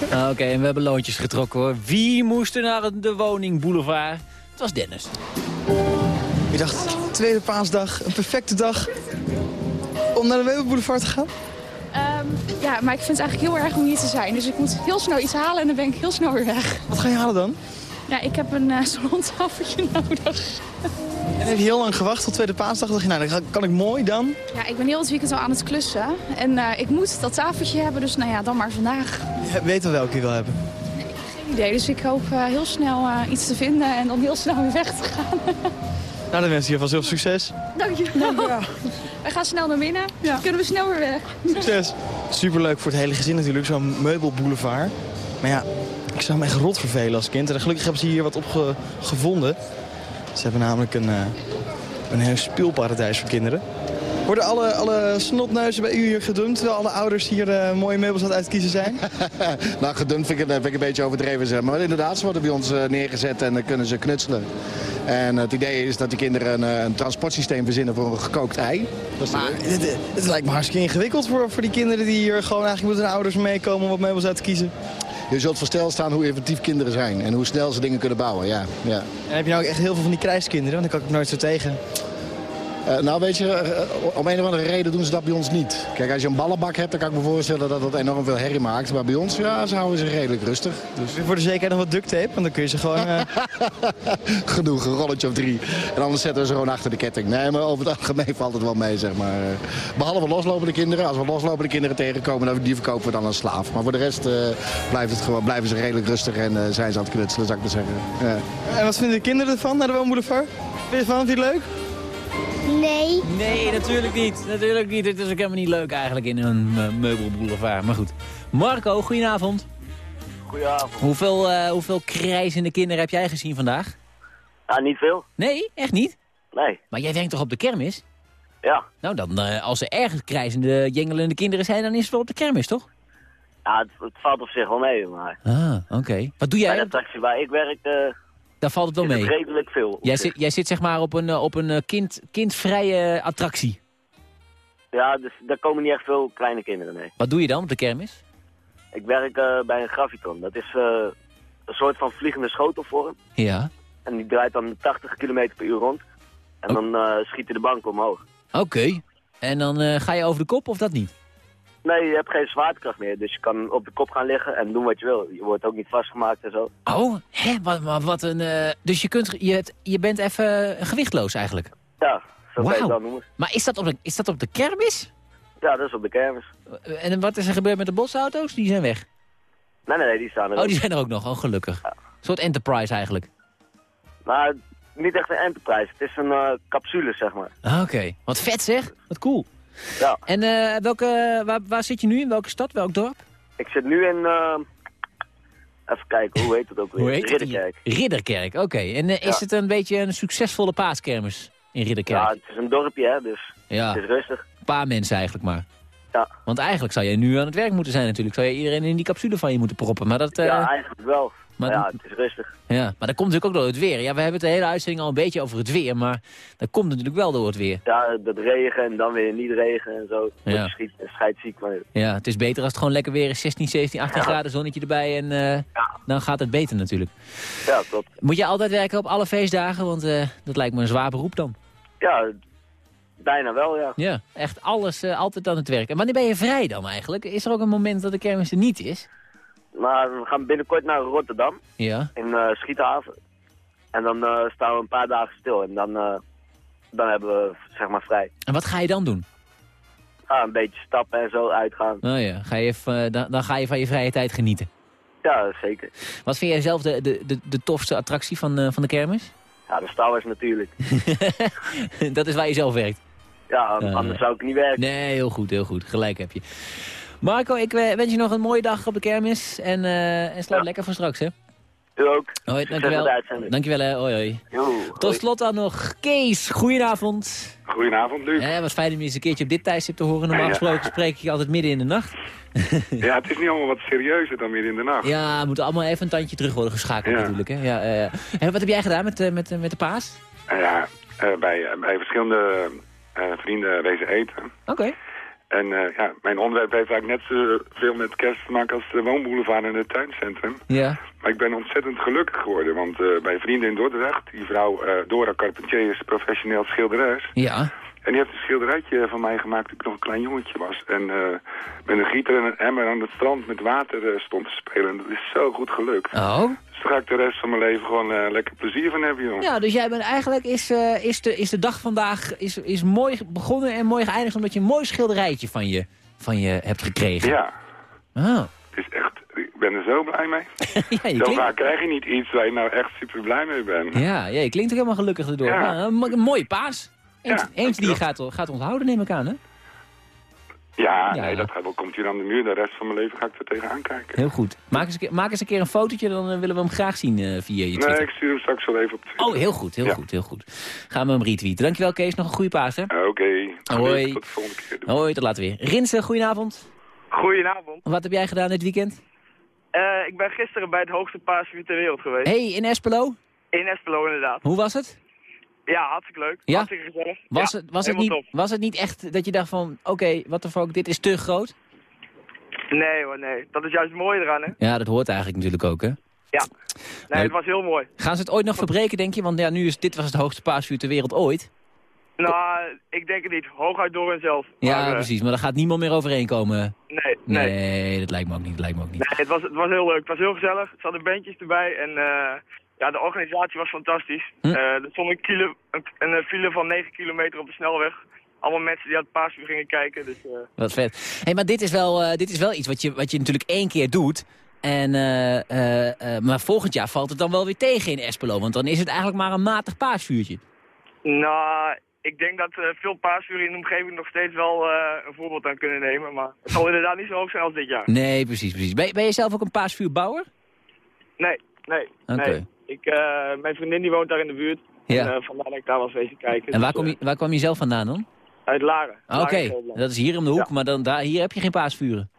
Oké, okay, en we hebben loontjes getrokken hoor. Wie moest er naar de woning Boulevard? Was Dennis. Ik dacht, tweede paasdag, een perfecte dag om naar de Weberboulevard te gaan? Um, ja, maar ik vind het eigenlijk heel erg om hier te zijn. Dus ik moet heel snel iets halen en dan ben ik heel snel weer weg. Wat ga je halen dan? Ja, ik heb een (laughs) uh, salontafeltje nodig. En heb je heel lang gewacht tot tweede paasdag? dacht je, nou, dan kan ik mooi dan? Ja, ik ben heel het weekend al aan het klussen. En uh, ik moet dat tafeltje hebben, dus nou ja, dan maar vandaag. Je weet wel welke je wil hebben? Idee. Dus ik hoop uh, heel snel uh, iets te vinden en dan heel snel weer weg te gaan. (laughs) nou, dan wens ik je vast heel veel succes. Dankjewel. Dankjewel. (laughs) Wij gaan snel naar binnen. Ja. Kunnen we snel weer weg. Succes. Superleuk voor het hele gezin natuurlijk, zo'n meubelboulevard. Maar ja, ik zou me echt rot vervelen als kind. En gelukkig hebben ze hier wat op ge gevonden. Ze hebben namelijk een, uh, een heel speelparadijs voor kinderen. Worden alle, alle snotneuzen bij u hier gedumpt, terwijl alle ouders hier uh, mooie meubels aan het uitkiezen zijn? (laughs) nou, gedumpt vind ik, vind ik een beetje overdreven zeg. Maar inderdaad, ze worden bij ons uh, neergezet en dan kunnen ze knutselen. En het idee is dat die kinderen een, een transportsysteem verzinnen voor een gekookt ei. Dat maar het, het, lijkt me hartstikke ingewikkeld voor, voor die kinderen die hier gewoon eigenlijk met hun ouders meekomen om wat meubels uit te kiezen. je zult versteld staan hoe effectief kinderen zijn. En hoe snel ze dingen kunnen bouwen, ja. ja. En heb je nou ook echt heel veel van die krijskinderen? Want daar kan ik nooit zo tegen. Eh, nou weet je, eh, om een of andere reden doen ze dat bij ons niet. Kijk, als je een ballenbak hebt, dan kan ik me voorstellen dat dat enorm veel herrie maakt. Maar bij ons, ja, ze houden zich redelijk rustig. Dus... Voor de zekerheid nog wat duct tape, want dan kun je ze gewoon... eh, (laughs) Genoeg, een rolletje of drie. En anders zetten we ze gewoon achter de ketting. Nee, maar over het algemeen valt het wel mee, zeg maar. Eh, Behalve loslopende kinderen. Als we loslopende kinderen tegenkomen, dan die verkopen we dan als slaaf. Maar voor de rest blijft het gewoon, blijven ze redelijk rustig en zijn ze aan het knutselen, zou ik maar zeggen. Ja. En wat vinden de kinderen ervan, naar de woonboulevard? Vind je het van? Vind je het leuk? Nee. Nee, natuurlijk niet. Natuurlijk niet. Het is ook helemaal niet leuk eigenlijk in een uh, meubelboulevard. Maar goed. Marco, goedenavond. Goedenavond. Hoeveel, eh, hoeveel krijzende kinderen heb jij gezien vandaag? Ja, niet veel. Nee, echt niet? Nee. Maar jij werkt toch op de kermis? Ja. Nou, dan, eh, als er ergens krijzende, jengelende kinderen zijn, dan is het wel op de kermis, toch? Ja, het, het valt op zich wel mee, maar... Ah, oké. Wat doe Bij jij? de attractie waar ik werk, eh Daar valt het wel is het mee. redelijk veel. Jij zit, jij zit zeg maar op een, eh, op een eh, kind, kindvrije attractie. Ja, dus daar komen niet echt veel kleine kinderen mee. Wat doe je dan op de kermis? Ik werk eh, bij een graviton. Dat is een soort van vliegende schotelvorm. Ja. En die draait dan 80 km per uur rond. En dan schiet hij de bank omhoog. Oké. En dan ga je over de kop of dat niet? Nee, je hebt geen zwaartekracht meer. Dus je kan op de kop gaan liggen en doen wat je wil. Je wordt ook niet vastgemaakt en zo. Oh, hè? Wat, wat, wat een... eh, dus je, kunt, je, hebt- je bent even gewichtloos eigenlijk? Ja, zo kan je het dan noemen. Maar is dat, op de, is dat op de kermis? Ja, dat is op de kermis. Eh, En wat is er gebeurd met de bosauto's? Die zijn weg. Nee, nee, nee, die staan er Oh, die zijn er ook nog. Oh, gelukkig. Een soort enterprise eigenlijk. Maar niet echt een enterprise. Het is een eh, capsule, zeg maar. Ah, Oké. Wat vet zeg. Wat cool. Ja. En eh, welke, waar, waar zit je nu? In welke stad? Welk dorp? Ik zit nu in... eh, even kijken, hoe heet het ook weer? Ridderkerk. Ridderkerk, oké. En eh, is Ja. het een beetje een succesvolle paaskermis in Ridderkerk? Ja, het is een dorpje, hè, dus Ja. het is rustig. Een paar mensen eigenlijk maar. Ja. Want eigenlijk zou jij nu aan het werk moeten zijn natuurlijk. Zou je iedereen in die capsule van je moeten proppen. Maar dat... ja, eigenlijk wel. Maar ja, het is rustig. ja. maar dat komt natuurlijk ook door het weer. Ja, we hebben het de hele uitzending al een beetje over het weer. Maar dat komt natuurlijk wel door het weer. Ja, dat regen en dan weer niet regen en zo. Ja. schiet, scheidsziek. Maar Ja, het is beter als het gewoon lekker weer is. 16, 17, 18 graden, zonnetje erbij. En eh, dan gaat het beter natuurlijk. ja, klopt. Moet je altijd werken op alle feestdagen? Want eh, dat lijkt me een zwaar beroep dan. Ja, bijna wel, ja. Ja, echt alles eh, altijd aan het werk. En wanneer ben je vrij dan eigenlijk? Is er ook een moment dat de kermis er niet is? Maar we gaan binnenkort naar Rotterdam, Ja. in eh Schiethaven. En dan eh, staan we een paar dagen stil en dan, eh, dan hebben we, zeg maar, vrij. En wat ga je dan doen? Ja, een beetje stappen en zo, uitgaan. Nou ja, ga je even, dan, dan ga je van je vrije tijd genieten. Ja, zeker. Wat vind jij zelf de, de, de, de tofste attractie van, van de kermis? Ja, de Star Wars natuurlijk. (laughs) dat is waar je zelf werkt. Ja, anders zou ik niet werken. Nee, heel goed, heel goed. Gelijk heb je. Marco, ik eh, wens je nog een mooie dag op de kermis. En, eh en slaap lekker voor straks, hè? U ook. Hoi, dankjewel. Dankjewel, hè. Hoi, hoi. Jo, Tot hoi. slot dan nog Kees. Goedenavond. Goedenavond, Luc. Ja, wat fijn om je eens een keertje op dit tijdstip te horen. Normaal Ja. gesproken spreek ik je altijd midden in de nacht. (laughs) Ja, het is niet allemaal wat serieuzer dan midden in de nacht. Ja, we moeten allemaal even een tandje terug worden geschakeld Ja. natuurlijk. Hè? Ja, eh, en wat heb jij gedaan met, met, met de paas? Nou ja, bij, bij verschillende vrienden wezen eten. Oké. En eh, ja, mijn onderwerp heeft eigenlijk net zoveel met kerst te maken als de woonboulevard en het tuincentrum. Ja. Maar ik ben ontzettend gelukkig geworden, want eh, bij vrienden in Dordrecht, die vrouw eh, Dora Carpentier is professioneel schilderes. Ja. En die heeft een schilderijtje van mij gemaakt toen ik nog een klein jongetje was. En eh, met een gieter en een emmer aan het strand met water eh, stond te spelen. En dat is zo goed gelukt. Oh. Dus daar ga ik de rest van mijn leven gewoon eh, lekker plezier van hebben, joh. Ja, dus jij bent eigenlijk, is, eh, is, de, is de dag vandaag is, is mooi begonnen en mooi geëindigd omdat je een mooi schilderijtje van je, van je hebt gekregen. Ja, Oh. het is echt, ik ben er zo blij mee. (laughs) ja, je zo klinkt, vaak krijg je niet iets waar je nou echt super blij mee bent. ja, ja, je klinkt ook helemaal gelukkig erdoor. Ja. Een mooie paas. Eentje, Ja, eentje die je gaat, gaat onthouden, neem ik aan, hè? Ja, Ja. nee, dat gaat wel, komt hier aan de muur. De rest van mijn leven ga ik er tegenaan kijken. Heel goed. Maak eens een keer, maak eens een, keer een fotootje, dan eh, willen we hem graag zien eh, via je Nee, Twitter. ik stuur hem straks wel even op Twitter. Oh, heel goed, heel Ja. goed, heel goed. Gaan we hem retweeten. Dankjewel Kees, nog een goede paas, hè? Oké, Hoi. tot de volgende keer. Hoi, tot later weer. Rinse, goedenavond. Goedenavond. Wat heb jij gedaan dit weekend? Eh, ik ben gisteren bij het hoogste paasvuur ter wereld geweest. hey, in Espelo? In Espelo inderdaad. Hoe was het? Ja, hartstikke leuk. Ja? Hartstikke gezellig. Was, Ja, het, was, het niet, was het niet echt dat je dacht van, oké, wat de fuck, dit is te groot? Nee hoor, nee. Dat is juist het mooie eraan, hè? Ja, dat hoort eigenlijk natuurlijk ook, hè? Ja. Nee, het was heel mooi. Gaan ze het ooit nog verbreken, denk je? Want ja, nu is dit was het hoogste paasvuur ter wereld ooit. Nou, ik denk het niet. Hooguit door hunzelf. Ja, eh, precies. Maar daar gaat niemand meer overheen komen. Nee, nee. Nee, dat lijkt me ook niet. Dat lijkt me ook niet. Nee, het was, het was heel leuk. Het was heel gezellig. Er zaten bandjes erbij en eh, ja, de organisatie was fantastisch. Hm. Eh, er stond een, kilo, een, een file van 9 kilometer op de snelweg. Allemaal mensen die aan het paasvuur gingen kijken. Dus, eh, Wat vet. Hey, maar dit is wel, eh, dit is wel iets wat je, wat je natuurlijk één keer doet. En, maar volgend jaar valt het dan wel weer tegen in Espelo. Want dan is het eigenlijk maar een matig paasvuurtje. nou, ik denk dat veel paasvuren in de omgeving nog steeds wel een voorbeeld aan kunnen nemen. Maar het zal inderdaad niet zo hoog zijn als dit jaar. Nee, precies. precies. Ben, ben je zelf ook een paasvuurbouwer? Nee, nee, Oké. nee. Ik, eh, mijn vriendin die woont daar in de buurt. Ja. En, eh, vandaar dat ik daar wel eens wezen kijken. En waar Dus, kom, je, waar kwam je zelf vandaan dan? eh, uit Laren. Ah, Oké, dat is hier om de hoek, maar dan, daar, hier heb je geen paasvuren.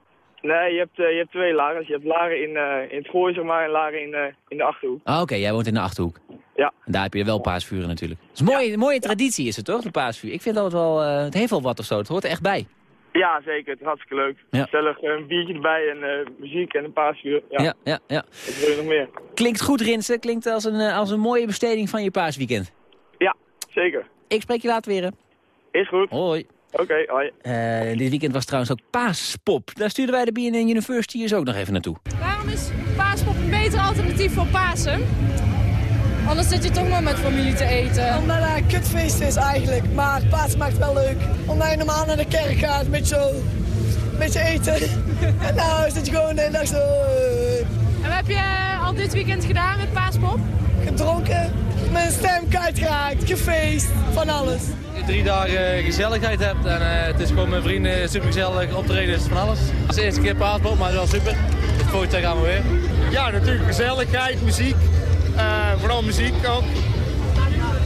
Nee, je hebt, eh, je hebt twee Laren. Je hebt Laren in, eh, in het gooi, zeg maar, en Laren in, eh, in de Achterhoek. Ah, Oké, jij woont in de Achterhoek. Ja. En daar heb je wel paasvuren natuurlijk. Het is een mooie, mooie traditie is het toch, de paasvuur? Ik vind dat wel, eh, het heeft wel wat of zo. Het hoort er echt bij. Ja, zeker. Het is hartstikke leuk. Ja. Gezellig, eh, een biertje erbij en eh, muziek en een paasvuur. Ja. Ja, ja, ja. Wat wil je nog meer? Klinkt goed, Rinsen. Klinkt als een, eh, als een mooie besteding van je paasweekend. Ja, zeker. Ik spreek je later weer. hè. Is goed. Hoi. Oké, hoi. Eh, dit weekend was trouwens ook Paaspop. Daar stuurden wij de BNN University dus ook nog even naartoe. Waarom is paaspop een beter alternatief voor Pasen? Anders zit je toch maar met familie te eten. Omdat het een kutfeest is eigenlijk. Maar paas maakt wel leuk. Omdat je normaal naar de kerk gaat met zo... Een beetje eten. (laughs) en nou zit je gewoon de hele dag zo... eh, En wat heb je al dit weekend gedaan met paaspop? Gedronken. Mijn stem kwijtgeraakt. Gefeest. Van alles. je drie dagen gezelligheid hebt. En eh, het is gewoon met vrienden super gezellig optreden, is van alles. Het is de eerste keer paasbot, maar het is wel super. Het volgende jaar gaan we weer. Ja, natuurlijk gezelligheid, muziek. Eh, vooral muziek ook.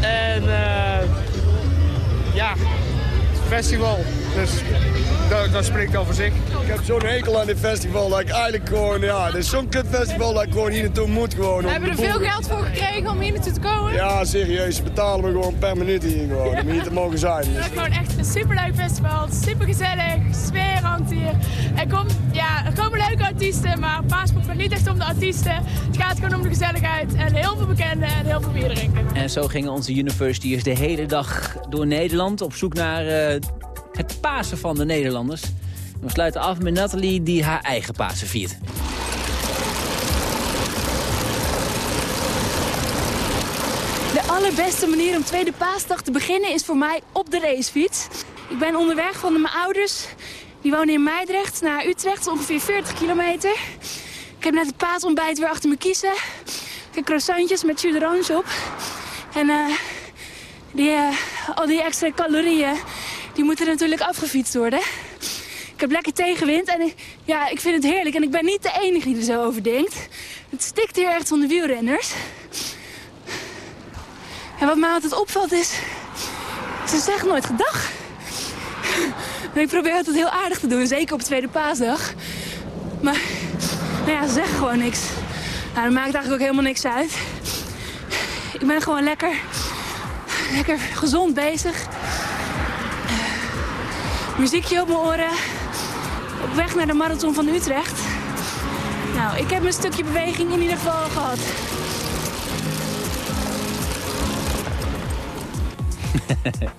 En eh, ja, festival. Dus dat, dat spreekt al voor zich. Ik heb zo'n hekel aan dit festival dat ik eigenlijk gewoon, ja, dit is zo'n kutfestival dat ik gewoon hier naartoe moet gewoon. We hebben er veel geld voor gekregen om hier naartoe te komen. Ja, serieus, ze betalen me gewoon per minuut hier gewoon, om hier te mogen zijn. Het Dus. is gewoon echt een superleuk festival. Super gezellig. Sfeer hangt hier. Er, komt, ja, er komen leuke artiesten, maar Paaspop gaat niet echt om de artiesten. Het gaat gewoon om de gezelligheid en heel veel bekenden en heel veel bier drinken. En zo gingen onze universities de hele dag door Nederland op zoek naar eh, het Pasen van de Nederlanders. We sluiten af met Nathalie die haar eigen Pasen viert. De allerbeste manier om tweede paasdag te beginnen is voor mij op de racefiets. Ik ben onderweg van mijn ouders. Die wonen in Meidrecht naar Utrecht, ongeveer 40 kilometer. Ik heb net het paasontbijt weer achter me kiezen. Ik heb croissantjes met d'orange op. En eh, die, eh, al die extra calorieën, die moeten natuurlijk afgefietst worden. Ik heb lekker tegenwind en ik- ja, ik vind het heerlijk. En ik ben niet de enige die er zo over denkt. Het stikt hier echt van de wielrenners. En wat mij altijd opvalt is... Ze zeggen nooit gedag. Ik probeer altijd heel aardig te doen, zeker op tweede paasdag. Maar nou ja, ze zeggen gewoon niks. Nou, dat maakt eigenlijk ook helemaal niks uit. Ik ben gewoon lekker, lekker gezond bezig. Muziekje op mijn oren. Op weg naar de marathon van Utrecht. Nou, ik heb een stukje beweging in ieder geval gehad. (laughs)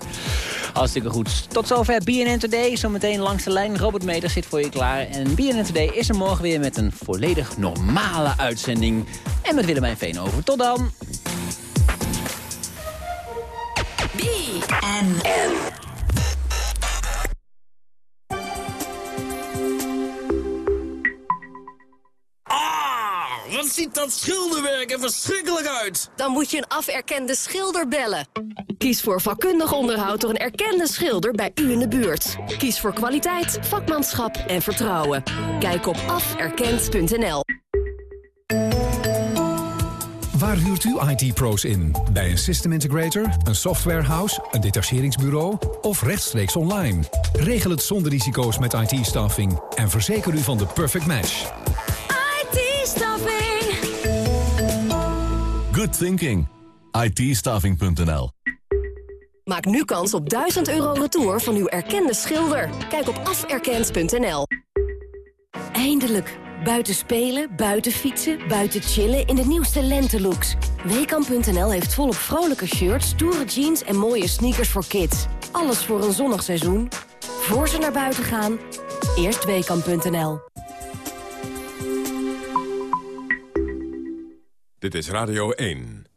Hartstikke goed. Tot zover BNN Today. Zometeen langs de lijn. Robert Meder zit voor je klaar. En BNN Today is er morgen weer met een volledig normale uitzending. En met Willemijn Veenhoven. Tot dan. BNN. Dat schilderwerk er verschrikkelijk uit. Dan moet je een aferkende schilder bellen. Kies voor vakkundig onderhoud door een erkende schilder bij u in de buurt. Kies voor kwaliteit, vakmanschap en vertrouwen. Kijk op aferkend.nl. Waar huurt u IT-pro's in? Bij een system integrator, een softwarehouse, een detacheringsbureau of rechtstreeks online? Regel het zonder risico's met IT-staffing en verzeker u van de perfect match. Good thinking. itstaffing.nl Maak nu kans op 1000 euro retour van uw erkende schilder. Kijk op aferkend.nl. Eindelijk. Buiten spelen, buiten fietsen, buiten chillen in de nieuwste lentelooks. Weekamp.nl heeft volop vrolijke shirts, stoere jeans en mooie sneakers voor kids. Alles voor een zonnig seizoen. Voor ze naar buiten gaan, eerst Weekamp.nl. Dit is Radio 1.